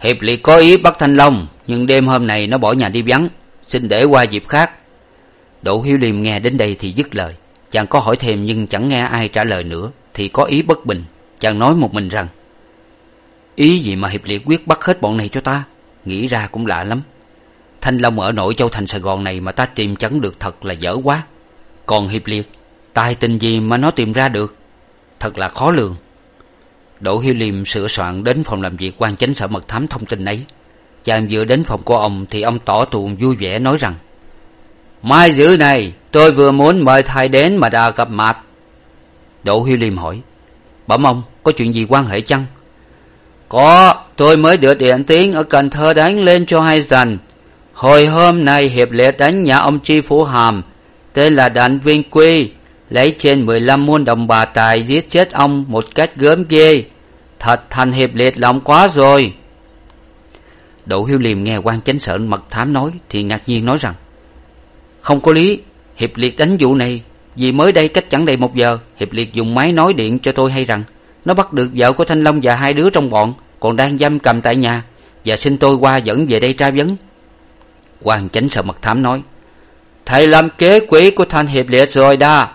hiệp liệt có ý bắt thanh long, nhưng đêm hôm này nó bỏ nhà đi vắng. Xin để qua dịp khác. Đỗ hiếu liêm nghe đến đây thì dứt lời. Chàng có hỏi thêm nhưng chẳng nghe ai trả lời nữa, thì có ý bất bình. Chàng nói một mình rằng, ý gì mà hiệp liệt quyết bắt hết bọn này cho ta? Nghĩ ra cũng lạ lắm. Thanh long ở nội châu thành sài gòn này mà ta tìm chẳng được thật là dở quá còn hiệp liệt, tài tình gì mà nó tìm ra được? Thật là khó lường. Đỗ hiếu liêm sửa soạn đến phòng làm việc quan chánh sở mật thám thông tin ấy. Chàng vừa đến phòng của ông thì ông tỏ tuồng vui vẻ nói rằng, mai dữ này, tôi vừa muốn mời thầy đến mà đã gặp mặt đỗ hiếu liêm hỏi, bẩm ông, có chuyện gì quan hệ chăng? Có, tôi mới được điện tiếng ở cần thơ đánh lên cho hay rằng, hồi hôm nay hiệp liệt đánh nhà ông chi phủ hàm tên là đặng viên quy lấy trên mười lăm muôn đồng bà tài giết chết ông một cách gớm ghê. Thật thành hiệp liệt lòng quá rồi. Đỗ hiếu liêm nghe quan chánh sở mật thám nói thì ngạc nhiên nói rằng, không có lý, hiệp liệt đánh vụ này, vì mới đây cách chẳng đầy một giờ, hiệp liệt dùng máy nói điện cho tôi hay rằng, nó bắt được vợ của thanh long và hai đứa trong bọn, còn đang giam cầm tại nhà, và xin tôi qua dẫn về đây tra vấn. Quan chánh sở mật thám nói thầy làm kế quỹ của thanh hiệp liệt rồi đa.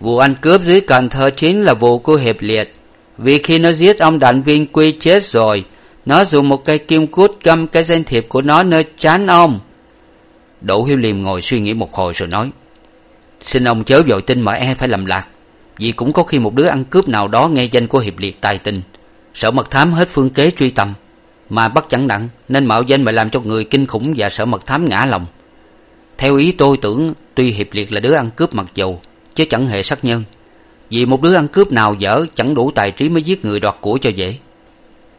Vụ ăn cướp dưới cần thơ chính là vụ của hiệp liệt. Vì khi nó giết ông đặng viên quy chết rồi, nó dùng một cây kim cút găm cái danh thiệp của nó nơi chán ông. Đỗ hiếu liêm ngồi suy nghĩ một hồi rồi nói, xin ông chớ vội tin mà e phải lầm lạc, vì cũng có khi một đứa ăn cướp nào đó nghe danh của hiệp liệt tài tình sở mật thám hết phương kế truy tầm, mà bắt chẳng đặng nên mạo danh mà làm cho người kinh khủng và sở mật thám ngã lòng theo ý tôi tưởng, tuy hiệp liệt là đứa ăn cướp mặc dầu, chứ chẳng hề sát nhân. Vì một đứa ăn cướp nào dở, chẳng đủ tài trí mới giết người đoạt của cho dễ.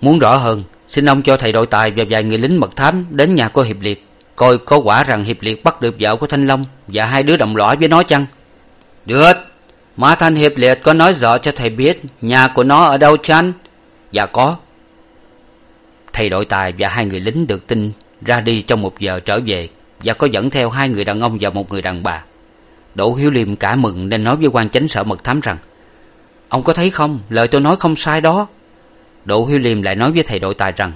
Muốn rõ hơn, xin ông cho thầy đội tài và vài người lính mật thám đến nhà của hiệp liệt, coi có quả rằng hiệp liệt bắt được vợ của thanh long và hai đứa đồng lõa với nó chăng? Được. Mà thanh hiệp liệt có nói rõ cho thầy biết nhà của nó ở đâu chăng? Dạ có. Thầy đội tài và hai người lính được tin ra đi trong một giờ trở về và có dẫn theo hai người đàn ông và một người đàn bà. Đỗ hiếu liêm cả mừng nên nói với quan chánh sở mật thám rằng, ông có thấy không? Lời tôi nói không sai đó. Đỗ hiếu liêm lại nói với thầy đội tài rằng,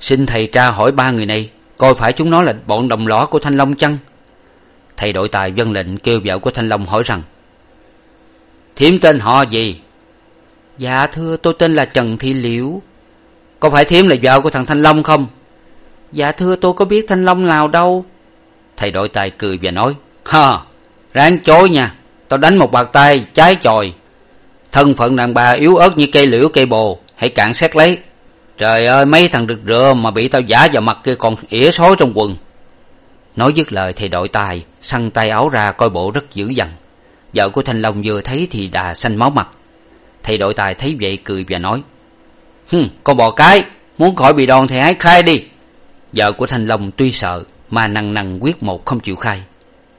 xin thầy tra hỏi ba người này, coi phải chúng nó là bọn đồng lõa của thanh long chăng? Thầy đội tài vâng lệnh kêu vợ của thanh long hỏi rằng, thiếm tên họ gì? Dạ thưa, tôi tên là trần thị liễu. Có phải thiếm là vợ của thằng thanh long không? Dạ thưa, tôi có biết thanh long nào đâu. Thầy đội tài cười và nói hờ ráng chối nha, tao đánh một bạt tay, trái chòi. Thân phận đàn bà yếu ớt như cây liễu, cây bồ, hãy cạn xét lấy. Trời ơi, mấy thằng rực rỡ mà bị tao giả vào mặt kia còn ỉa sói trong quần. Nói dứt lời, thầy đội tài săn tay áo ra coi bộ rất dữ dằn. Vợ của thanh long vừa thấy thì đà xanh máu mặt. Thầy đội tài thấy vậy cười và nói, hừm, con bò cái, muốn khỏi bị đòn thì hãy khai đi vợ của thanh long tuy sợ, mà nằng nằng quyết một không chịu khai.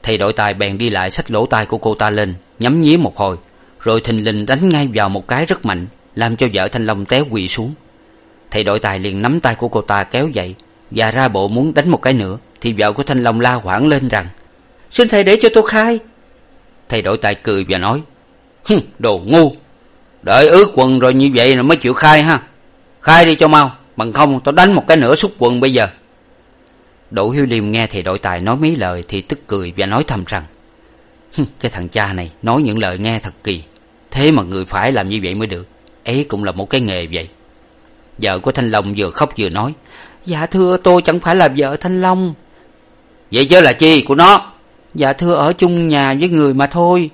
Thầy đội tài bèn đi lại xách lỗ tai của cô ta lên, nhắm nhía một hồi, rồi thình lình đánh ngay vào một cái rất mạnh, làm cho vợ thanh long té quỳ xuống. Thầy đội tài liền nắm tay của cô ta kéo dậy, và ra bộ muốn đánh một cái nữa, thì vợ của thanh long la hoảng lên rằng, xin thầy để cho tôi khai. Thầy đội tài cười và nói, hừm, đồ ngu, đợi ướt quần rồi như vậy là mới chịu khai ha. Khai đi cho mau bằng không tao đánh một cái nữa xúc quần bây giờ. Đỗ hiếu liêm nghe thầy đội tài nói mấy lời thì tức cười và nói thầm rằng cái thằng cha này nói những lời nghe thật kỳ. Thế mà người phải làm như vậy mới được. Ấy cũng là một cái nghề vậy. Vợ của thanh long vừa khóc vừa nói dạ thưa tôi chẳng phải là vợ thanh long. Vậy chứ là chi của nó? Dạ thưa ở chung nhà với người mà thôi.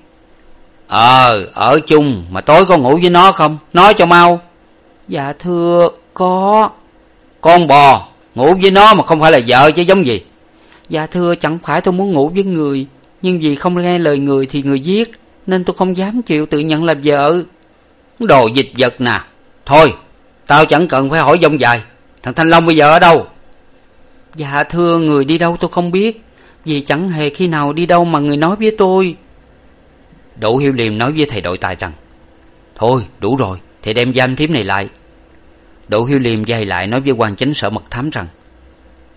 Ờ ở chung mà tối có ngủ với nó không? Nói cho mau. Dạ thưa có. Con bò ngủ với nó mà không phải là vợ chứ giống gì. Dạ thưa chẳng phải tôi muốn ngủ với người nhưng vì không nghe lời người thì người giết nên tôi không dám chịu tự nhận là vợ. Đồ dịch vật nè. Thôi tao chẳng cần phải hỏi dông dài. Thằng thanh long bây giờ ở đâu? Dạ thưa người đi đâu tôi không biết vì chẳng hề khi nào đi đâu mà người nói với tôi. Đỗ hiếu liêm nói với thầy đội tài rằng thôi đủ rồi thầy đem giam thím này lại đỗ hiếu liêm dây lại nói với quan chánh sở mật thám rằng,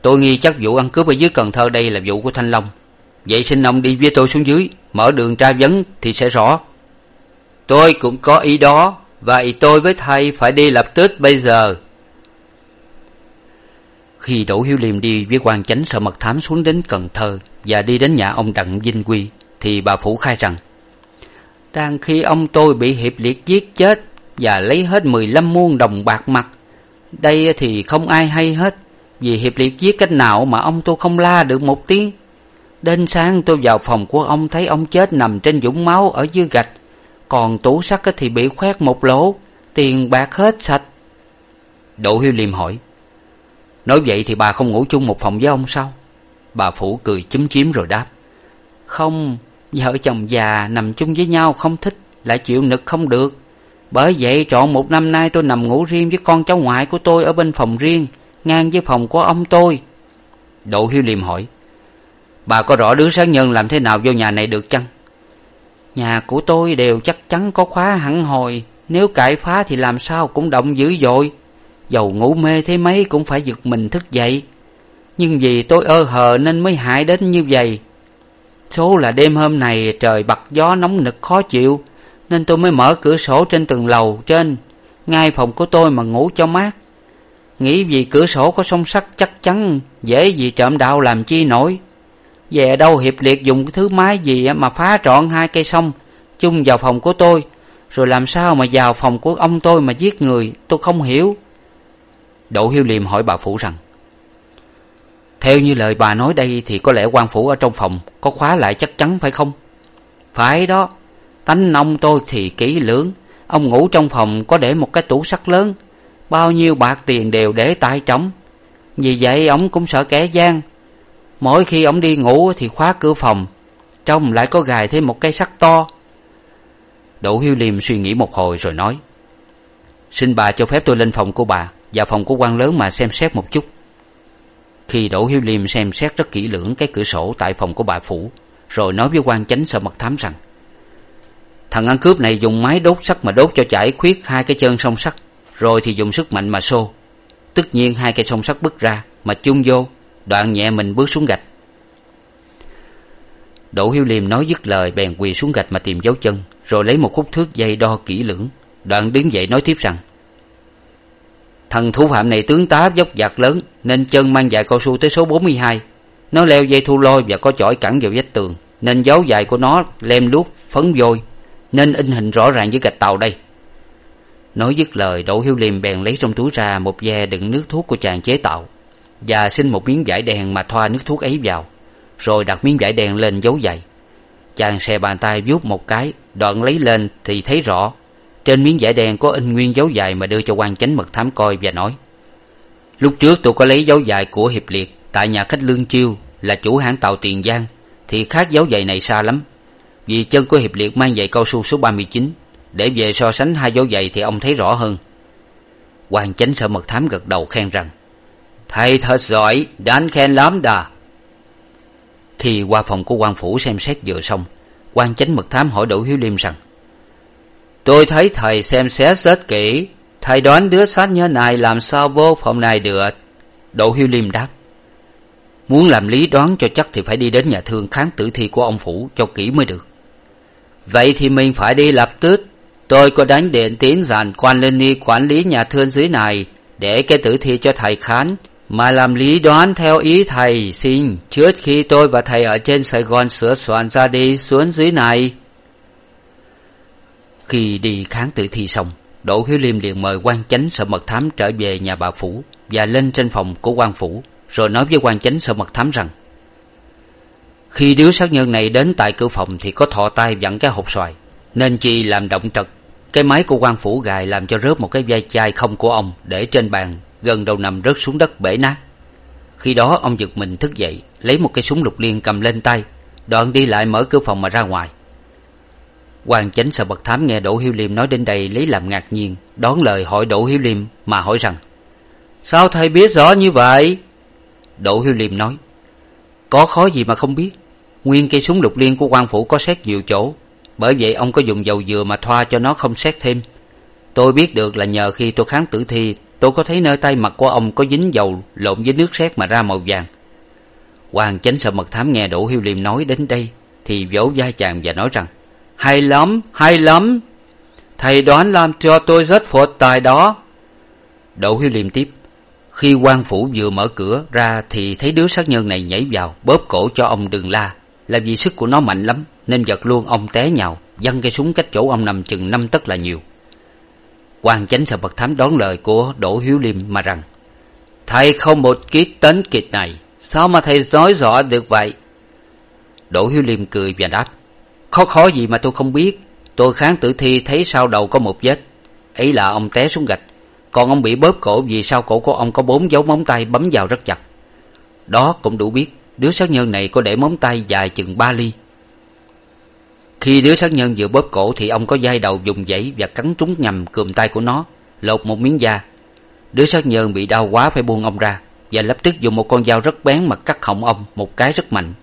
tôi nghi chắc vụ ăn cướp ở dưới cần thơ đây là vụ của thanh long. Vậy xin ông đi với tôi xuống dưới, mở đường tra vấn thì sẽ rõ. Tôi cũng có ý đó, vậy tôi với thầy phải đi lập tức bây giờ. Khi đỗ hiếu liêm đi với quan chánh sở mật thám xuống đến cần thơ và đi đến nhà ông đặng vinh quy, thì bà phủ khai rằng, đang khi ông tôi bị hiệp liệt giết chết và lấy hết mười lăm muôn đồng bạc mặt đây thì không ai hay hết. Vì hiệp liệt giết cách nào mà ông tôi không la được một tiếng. Đến sáng tôi vào phòng của ông thấy ông chết nằm trên vũng máu ở dưới gạch. Còn tủ sắt thì bị khoét một lỗ, tiền bạc hết sạch. Đỗ hiếu liêm hỏi, nói vậy thì bà không ngủ chung một phòng với ông sao? Bà phủ cười chúm chím rồi đáp, không, vợ chồng già nằm chung với nhau không thích, lại chịu nực không được bởi vậy trọn một năm nay tôi nằm ngủ riêng với con cháu ngoại của tôi ở bên phòng riêng, ngang với phòng của ông tôi. Đỗ hiếu liêm hỏi, bà có rõ đứa sát nhân làm thế nào vô nhà này được chăng? Nhà của tôi đều chắc chắn có khóa hẳn hồi, nếu cãi phá thì làm sao cũng động dữ dội. Dầu ngủ mê thế mấy cũng phải giật mình thức dậy. Nhưng vì tôi ơ hờ nên mới hại đến như vậy. Số là đêm hôm này trời bật gió nóng nực khó chịu nên tôi mới mở cửa sổ trên tầng lầu trên. Ngay phòng của tôi mà ngủ cho mát. Nghĩ vì cửa sổ có song sắt chắc chắn, dễ gì trộm đạo làm chi nổi. Về đâu hiệp liệt dùng cái thứ máy gì mà phá trọn hai cây sông, chung vào phòng của tôi, rồi làm sao mà vào phòng của ông tôi mà giết người, tôi không hiểu. Đỗ hiếu liêm hỏi bà phủ rằng, theo như lời bà nói đây thì có lẽ quan phủ ở trong phòng có khóa lại chắc chắn phải không? Phải đó tánh ông tôi thì kỹ lưỡng. Ông ngủ trong phòng có để một cái tủ sắt lớn. Bao nhiêu bạc tiền đều để tại trống. Vì vậy ổng cũng sợ kẻ gian. Mỗi khi ổng đi ngủ thì khóa cửa phòng. Trong lại có gài thêm một cây sắt to. Đỗ hiếu liêm suy nghĩ một hồi rồi nói, xin bà cho phép tôi lên phòng của bà và phòng của quan lớn mà xem xét một chút. Khi đỗ hiếu liêm xem xét rất kỹ lưỡng cái cửa sổ tại phòng của bà phủ, rồi nói với quan chánh sợ mật thám rằng thằng ăn cướp này dùng máy đốt sắt mà đốt cho chảy khuyết hai cái chân song sắt, rồi thì dùng sức mạnh mà xô. Tất nhiên hai cây song sắt bứt ra mà chung vô, đoạn nhẹ mình bước xuống gạch. Đỗ hiếu liêm nói dứt lời, bèn quỳ xuống gạch mà tìm dấu chân, rồi lấy một khúc thước dây đo kỹ lưỡng. Đoạn đứng dậy nói tiếp rằng, thằng thủ phạm này tướng tá dốc giặc lớn, nên chân mang dài cao su tới số bốn mươi hai. Nó leo dây thu lôi và có chổi cẳng vào vách tường, nên dấu dài của nó lem luốc, phấn vôi nên in hình rõ ràng với gạch tàu đây. Nói dứt lời, đỗ hiếu liêm bèn lấy trong túi ra một ve đựng nước thuốc của chàng chế tạo và xin một miếng vải đen mà thoa nước thuốc ấy vào, rồi đặt miếng vải đen lên dấu giày. Chàng xè bàn tay vuốt một cái, đoạn lấy lên thì thấy rõ, trên miếng vải đen có in nguyên dấu dài mà đưa cho quan chánh mật thám coi và nói, lúc trước tôi có lấy dấu dài của hiệp liệt tại nhà khách lương chiêu là chủ hãng tàu tiền giang, thì khác dấu giày này xa lắm vì chân của hiệp liệt mang giày cao su số ba mươi chín, để về so sánh hai dấu giày thì ông thấy rõ hơn. Quan chánh sợ mật thám gật đầu khen rằng, thầy thật giỏi, đáng khen lắm đà. Khi qua phòng của quan phủ xem xét vừa xong, quan chánh mật thám hỏi đỗ hiếu liêm rằng, tôi thấy thầy xem xét rất kỹ, thầy đoán đứa sát nhớ này làm sao vô phòng này được? Đỗ hiếu liêm đáp, muốn làm lý đoán cho chắc thì phải đi đến nhà thương kháng tử thi của ông phủ cho kỹ mới được vậy thì mình phải đi lập tức tôi có đánh điện tín dặn quan lên ni quản lý nhà thương dưới này, để cái tử thi cho thầy khán. Mà làm lý đoán theo ý thầy, xin trước khi tôi và thầy ở trên sài gòn sửa soạn ra đi xuống dưới này. Khi đi kháng tử thi xong, đỗ hiếu liêm liền mời quan chánh sở mật thám trở về nhà bà phủ và lên trên phòng của quan phủ, rồi nói với quan chánh sở mật thám rằng khi đứa sát nhân này đến tại cửa phòng thì có thọ tay vặn cái hộp xoài. Nên chi làm động trật, cái máy của quan phủ gài làm cho rớt một cái vai chai không của ông để trên bàn, gần đầu nằm rớt xuống đất bể nát. Khi đó ông giật mình thức dậy, lấy một cái súng lục liên cầm lên tay, đoạn đi lại mở cửa phòng mà ra ngoài. Quan chánh sợ bậc thám nghe đỗ hiếu liêm nói đến đây lấy làm ngạc nhiên đón lời hỏi đỗ hiếu liêm mà hỏi rằng, sao thầy biết rõ như vậy? Đỗ hiếu liêm nói, có khó gì mà không biết nguyên cây súng lục liên của quan phủ có xét nhiều chỗ. Bởi vậy ông có dùng dầu dừa mà thoa cho nó không xét thêm. Tôi biết được là nhờ khi tôi kháng tử thi, tôi có thấy nơi tay mặt của ông có dính dầu lộn với nước sét mà ra màu vàng. Quan chánh sợ mật thám nghe đỗ hiếu liêm nói đến đây, thì vỗ vai chàng và nói rằng, hay lắm hay lắm. Thầy đoán làm cho tôi rất phột tài đó. Đỗ hiếu liêm tiếp, khi quan phủ vừa mở cửa ra thì thấy đứa sát nhân này nhảy vào, bóp cổ cho ông đừng la là vì sức của nó mạnh lắm, nên giật luôn ông té nhào, văng cây súng cách chỗ ông nằm chừng năm tấc là nhiều. Quan chánh sợ bậc thám đón lời của đỗ hiếu liêm mà rằng, thầy không một ký tấn kịch này, sao mà thầy nói rõ được vậy? Đỗ hiếu liêm cười và đáp, khó khó gì mà tôi không biết. Tôi kháng tử thi thấy sau đầu có một vết. Ấy là ông té xuống gạch. Còn ông bị bóp cổ vì sau cổ của ông có bốn dấu móng tay bấm vào rất chặt. Đó cũng đủ biết đứa sát nhân này có để móng tay dài chừng ba ly. Khi đứa sát nhân vừa bóp cổ thì ông có vai đầu dùng dãy và cắn trúng nhầm cườm tay của nó, lột một miếng da. Đứa sát nhân bị đau quá phải buông ông ra và lập tức dùng một con dao rất bén mà cắt họng ông một cái rất mạnh.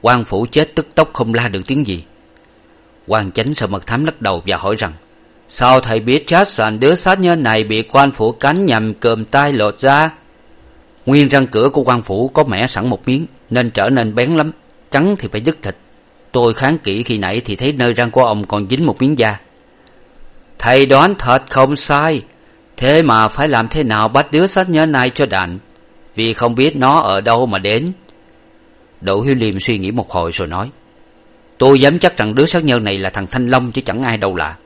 Quan phủ chết tức tốc không la được tiếng gì. Quan chánh sợ mật thám lắc đầu và hỏi rằng, sao thầy biết chát sàn đứa sát nhân này bị quan phủ cắn nhầm cườm tay lột ra nguyên răng cửa của quan phủ có mẻ sẵn một miếng nên trở nên bén lắm, cắn thì phải đứt thịt. Tôi kháng kỹ khi nãy thì thấy nơi răng của ông còn dính một miếng da. Thầy đoán thật không sai. Thế mà phải làm thế nào bắt đứa sát nhân này cho đạn? vì không biết nó ở đâu mà đến. Đỗ hiếu liêm suy nghĩ một hồi rồi nói, tôi dám chắc rằng đứa sát nhân này là thằng thanh long chứ chẳng ai đâu lạ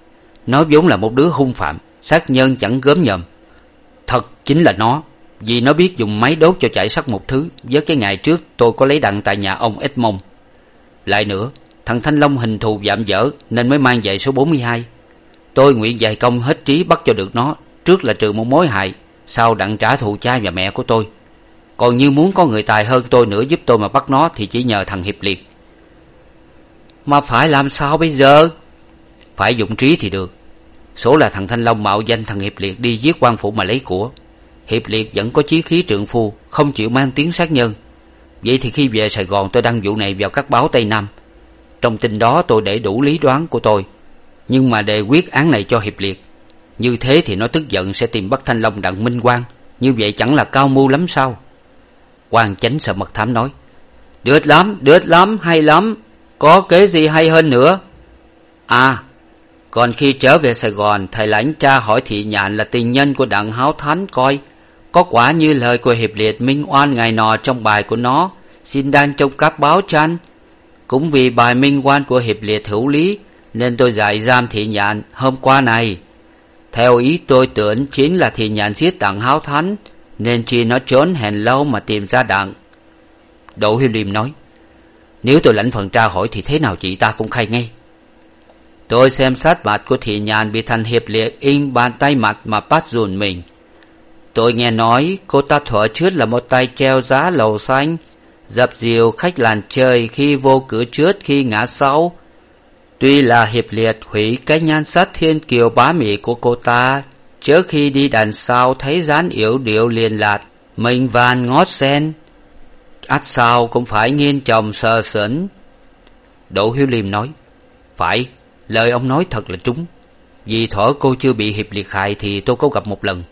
nó vốn là một đứa hung phạm, sát nhân chẳng gớm nhầm. Thật chính là nó vì nó biết dùng máy đốt cho chảy sắt một thứ. Với cái ngày trước, tôi có lấy đặng tại nhà ông edmond. Lại nữa, thằng thanh long hình thù vạm vỡ nên mới mang về số bốn mươi hai. Tôi nguyện dày công hết trí bắt cho được nó, trước là trừ một mối hại, sau đặng trả thù cha và mẹ của tôi. Còn như muốn có người tài hơn tôi nữa giúp tôi mà bắt nó thì chỉ nhờ thằng hiệp liệt. Mà phải làm sao bây giờ? Phải dụng trí thì được. Số là thằng thanh long mạo danh thằng hiệp liệt đi giết quan phủ mà lấy của hiệp liệt vẫn có chí khí trượng phu, không chịu mang tiếng sát nhân. Vậy thì khi về sài gòn tôi đăng vụ này vào các báo tây nam. Trong tin đó tôi để đủ lý đoán của tôi. Nhưng mà đề quyết án này cho hiệp liệt, như thế thì nó tức giận sẽ tìm bắt thanh long đặng minh quang. Như vậy chẳng là cao mưu lắm sao? Quan chánh sợ mật thám nói, được lắm được lắm, hay lắm. Có kế gì hay hơn nữa? À còn khi trở về sài gòn, thầy lãnh tra hỏi thị nhạn là tình nhân của đặng háo thánh coi có quả như lời của hiệp liệt minh oan ngày nọ trong bài của nó, xin đang trong các báo tranh cũng vì bài minh oan của hiệp liệt hữu lý, nên tôi giải giam thị nhạn hôm qua này. Theo ý tôi tưởng chính là thị nhạn giết đặng háo thánh, nên chi nó trốn hèn lâu mà tìm ra đặng. Đỗ hiếu liêm nói, nếu tôi lãnh phần tra hỏi thì thế nào chị ta cũng khai ngay. Tôi xem sát mặt của thị nhàn bị thành hiệp liệt in bàn tay mặt mà bắt dùn mình tôi nghe nói cô ta thuở trước là một tay treo giá lầu xanh, dập dìu khách làn chơi khi vô cửa trước khi ngã sau tuy là hiệp liệt hủy cái nhan sắc thiên kiều bá mị của cô ta, trước khi đi đằng sau thấy dán yểu điệu liền lạt mình van ngót sen. Ắt sao cũng phải nghiên chồng sờ sỉnh đỗ hiếu liêm nói, phải, lời ông nói thật là trúng. Vì thuở cô chưa bị hiệp liệt hại thì tôi có gặp một lần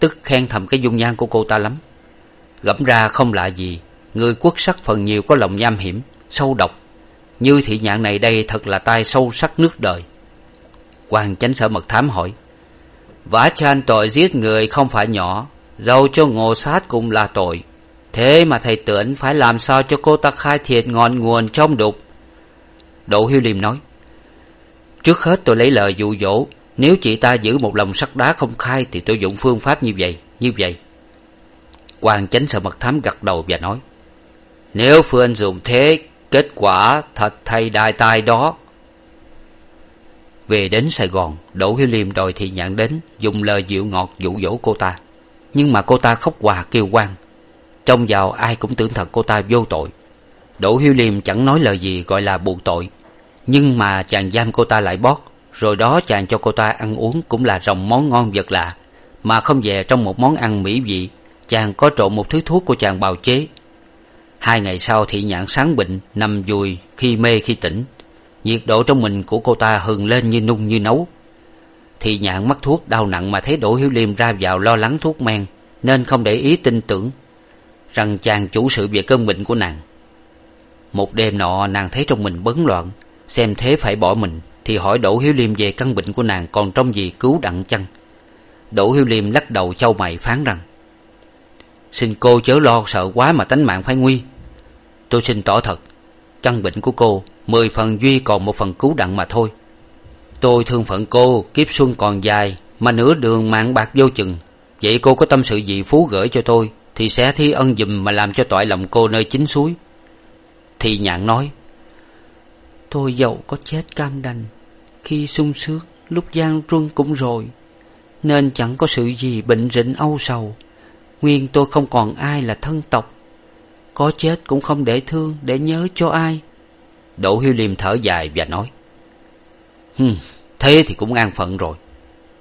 tức khen thầm cái dung nhan của cô ta lắm. Gẫm ra không lạ gì, người quốc sắc phần nhiều có lòng nham hiểm, sâu độc. Như thị nhạn này đây thật là tai sâu sắc nước đời. Quan chánh sở mật thám hỏi, vả chan tội giết người không phải nhỏ dầu cho ngộ sát cũng là tội. Thế mà thầy tưởng phải làm sao cho cô ta khai thiệt ngọn nguồn trong đục? Đỗ hiếu liêm nói, trước hết tôi lấy lời dụ dỗ nếu chị ta giữ một lòng sắt đá không khai thì tôi dụng phương pháp như vậy như vậy. Quan chánh sợ mật thám gật đầu và nói, nếu phương anh dùng thế, kết quả thật thay đại tai đó. Về đến sài gòn, đỗ hiếu liêm đòi thị nhạn đến, dùng lời dịu ngọt dụ dỗ cô ta. Nhưng mà cô ta khóc hòa kêu quan trông vào ai cũng tưởng thật cô ta vô tội. Đỗ hiếu liêm chẳng nói lời gì gọi là buộc tội. Nhưng mà chàng giam cô ta lại bót rồi đó chàng cho cô ta ăn uống cũng là rồng món ngon vật lạ. Mà không về trong một món ăn mỹ vị, chàng có trộn một thứ thuốc của chàng bào chế. Hai ngày sau thị nhạn sáng bệnh, nằm dùi khi mê khi tỉnh. Nhiệt độ trong mình của cô ta hừng lên như nung như nấu. Thị nhạn mắc thuốc đau nặng mà thấy đỗ hiếu liêm ra vào lo lắng thuốc men, nên không để ý tin tưởng rằng chàng chủ sự về cơn bệnh của nàng. Một đêm nọ nàng thấy trong mình bấn loạn, xem thế phải bỏ mình thì hỏi đỗ hiếu liêm về căn bệnh của nàng còn trong gì cứu đặng chăng. Đỗ hiếu liêm lắc đầu châu mày phán rằng, xin cô chớ lo sợ quá mà tánh mạng phải nguy. Tôi xin tỏ thật, căn bệnh của cô mười phần duy còn một phần cứu đặng mà thôi. Tôi thương phận cô, kiếp xuân còn dài mà nửa đường mạng bạc vô chừng. Vậy cô có tâm sự gì phú gửi cho tôi thì sẽ thi ân giùm mà làm cho toại lòng cô nơi chính suối. Thì nhạn nói tôi dầu có chết cam đành. Khi sung sướng, lúc gian truân cũng rồi. Nên chẳng có sự gì bệnh rịnh âu sầu. Nguyên tôi không còn ai là thân tộc. Có chết cũng không để thương, để nhớ cho ai. Đỗ hiếu liêm thở dài và nói, hừm, thế thì cũng an phận rồi.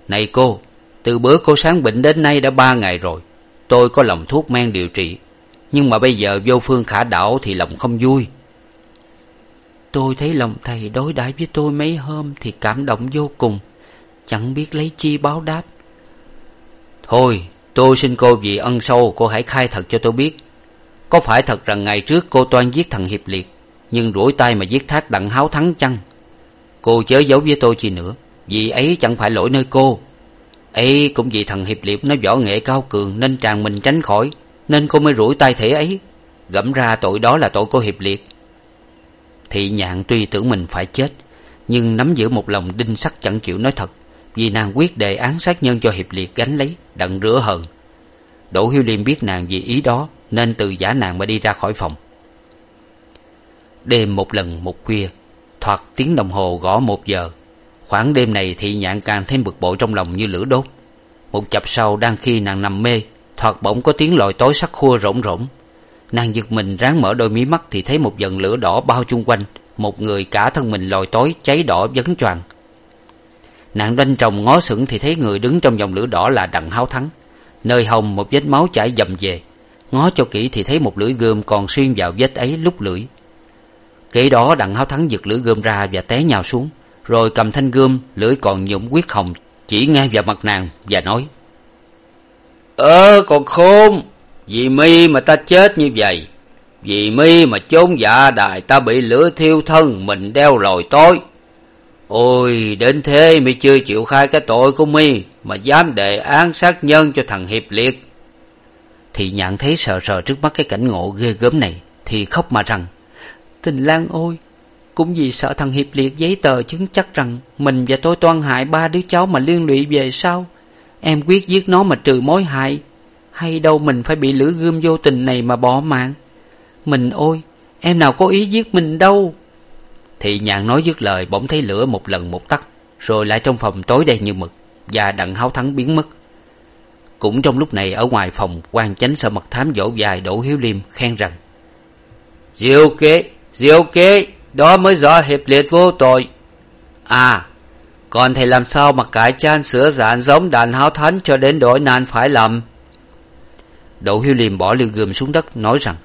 Này cô, từ bữa cô sáng bệnh đến nay đã ba ngày rồi. Tôi có lòng thuốc men điều trị. Nhưng mà bây giờ vô phương khả đảo thì lòng không vui tôi thấy lòng thầy đối đãi với tôi mấy hôm thì cảm động vô cùng. Chẳng biết lấy chi báo đáp. Thôi, tôi xin cô vì ân sâu, cô hãy khai thật cho tôi biết. Có phải thật rằng ngày trước cô toan giết thằng hiệp liệt, nhưng rủi tay mà giết thác đặng háo thắng chăng? Cô chớ giấu với tôi chi nữa, vì ấy chẳng phải lỗi nơi cô. Ấy cũng vì thằng hiệp liệt nó võ nghệ cao cường nên tràn mình tránh khỏi, nên cô mới rủi tay thể ấy. Gẫm ra tội đó là tội cô hiệp liệt thị nhạn tuy tưởng mình phải chết, nhưng nắm giữ một lòng đinh sắt chẳng chịu nói thật, vì nàng quyết đề án sát nhân cho hiệp liệt gánh lấy, đặng rửa hờn. Đỗ hiếu liêm biết nàng vì ý đó, nên từ giả nàng mà đi ra khỏi phòng. Đêm một lần một khuya, thoạt tiếng đồng hồ gõ một giờ. Khoảng đêm này thị nhạn càng thêm bực bội trong lòng như lửa đốt. Một chập sau đang khi nàng nằm mê, thoạt bỗng có tiếng lòi tối sắc khua rỗng rỗng nàng giật mình ráng mở đôi mí mắt thì thấy một dần lửa đỏ bao chung quanh, một người cả thân mình lòi tối, cháy đỏ vấn choàng. Nàng đanh tròng ngó sững thì thấy người đứng trong dòng lửa đỏ là đặng háo thắng. Nơi hồng một vết máu chảy dầm về. Ngó cho kỹ thì thấy một lưỡi gươm còn xuyên vào vết ấy lúc lưỡi. Kế đó đặng háo thắng giật lưỡi gươm ra và té nhào xuống, rồi cầm thanh gươm, lưỡi còn nhuộm huyết hồng chỉ ngay vào mặt nàng và nói ơ còn khôn vì mi mà ta chết như vậy, vì mi mà chốn dạ đài ta bị lửa thiêu thân mình đeo lòi tối. Ôi, đến thế mi chưa chịu khai cái tội của mi mà dám đề án sát nhân cho thằng hiệp liệt. Thì nhạn thấy sợ sờ trước mắt cái cảnh ngộ ghê gớm này, thì khóc mà rằng, tình lan ôi, cũng vì sợ thằng hiệp liệt giấy tờ chứng chắc rằng mình và tôi toan hại ba đứa cháu mà liên lụy về sau em quyết giết nó mà trừ mối hại hay đâu mình phải bị lửa gươm vô tình này mà bỏ mạng? Mình, ôi, em nào có ý giết mình đâu. Thì nhàn nói dứt lời, bỗng thấy lửa một lần một tắt, rồi lại trong phòng tối đen như mực, và đặng háo thắng biến mất. Cũng trong lúc này, ở ngoài phòng, quan chánh sợ mật thám dỗ dài đỗ hiếu liêm, khen rằng diệu kế diệu kế, đó mới rõ hiệp liệt vô tội. À còn thầy làm sao mà cải chan sửa dạn giống đàn háo thánh cho đến đổi nan phải lầm? Đỗ hiếu liêm bỏ liêu gươm xuống đất, nói rằng,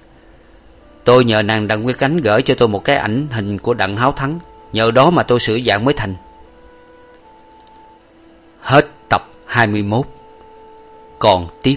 tôi nhờ nàng đặng quyết cánh gửi cho tôi một cái ảnh hình của đặng háo thắng, nhờ đó mà tôi sửa dạng mới thành. Hết tập hai mươi mốt. Còn tiếp.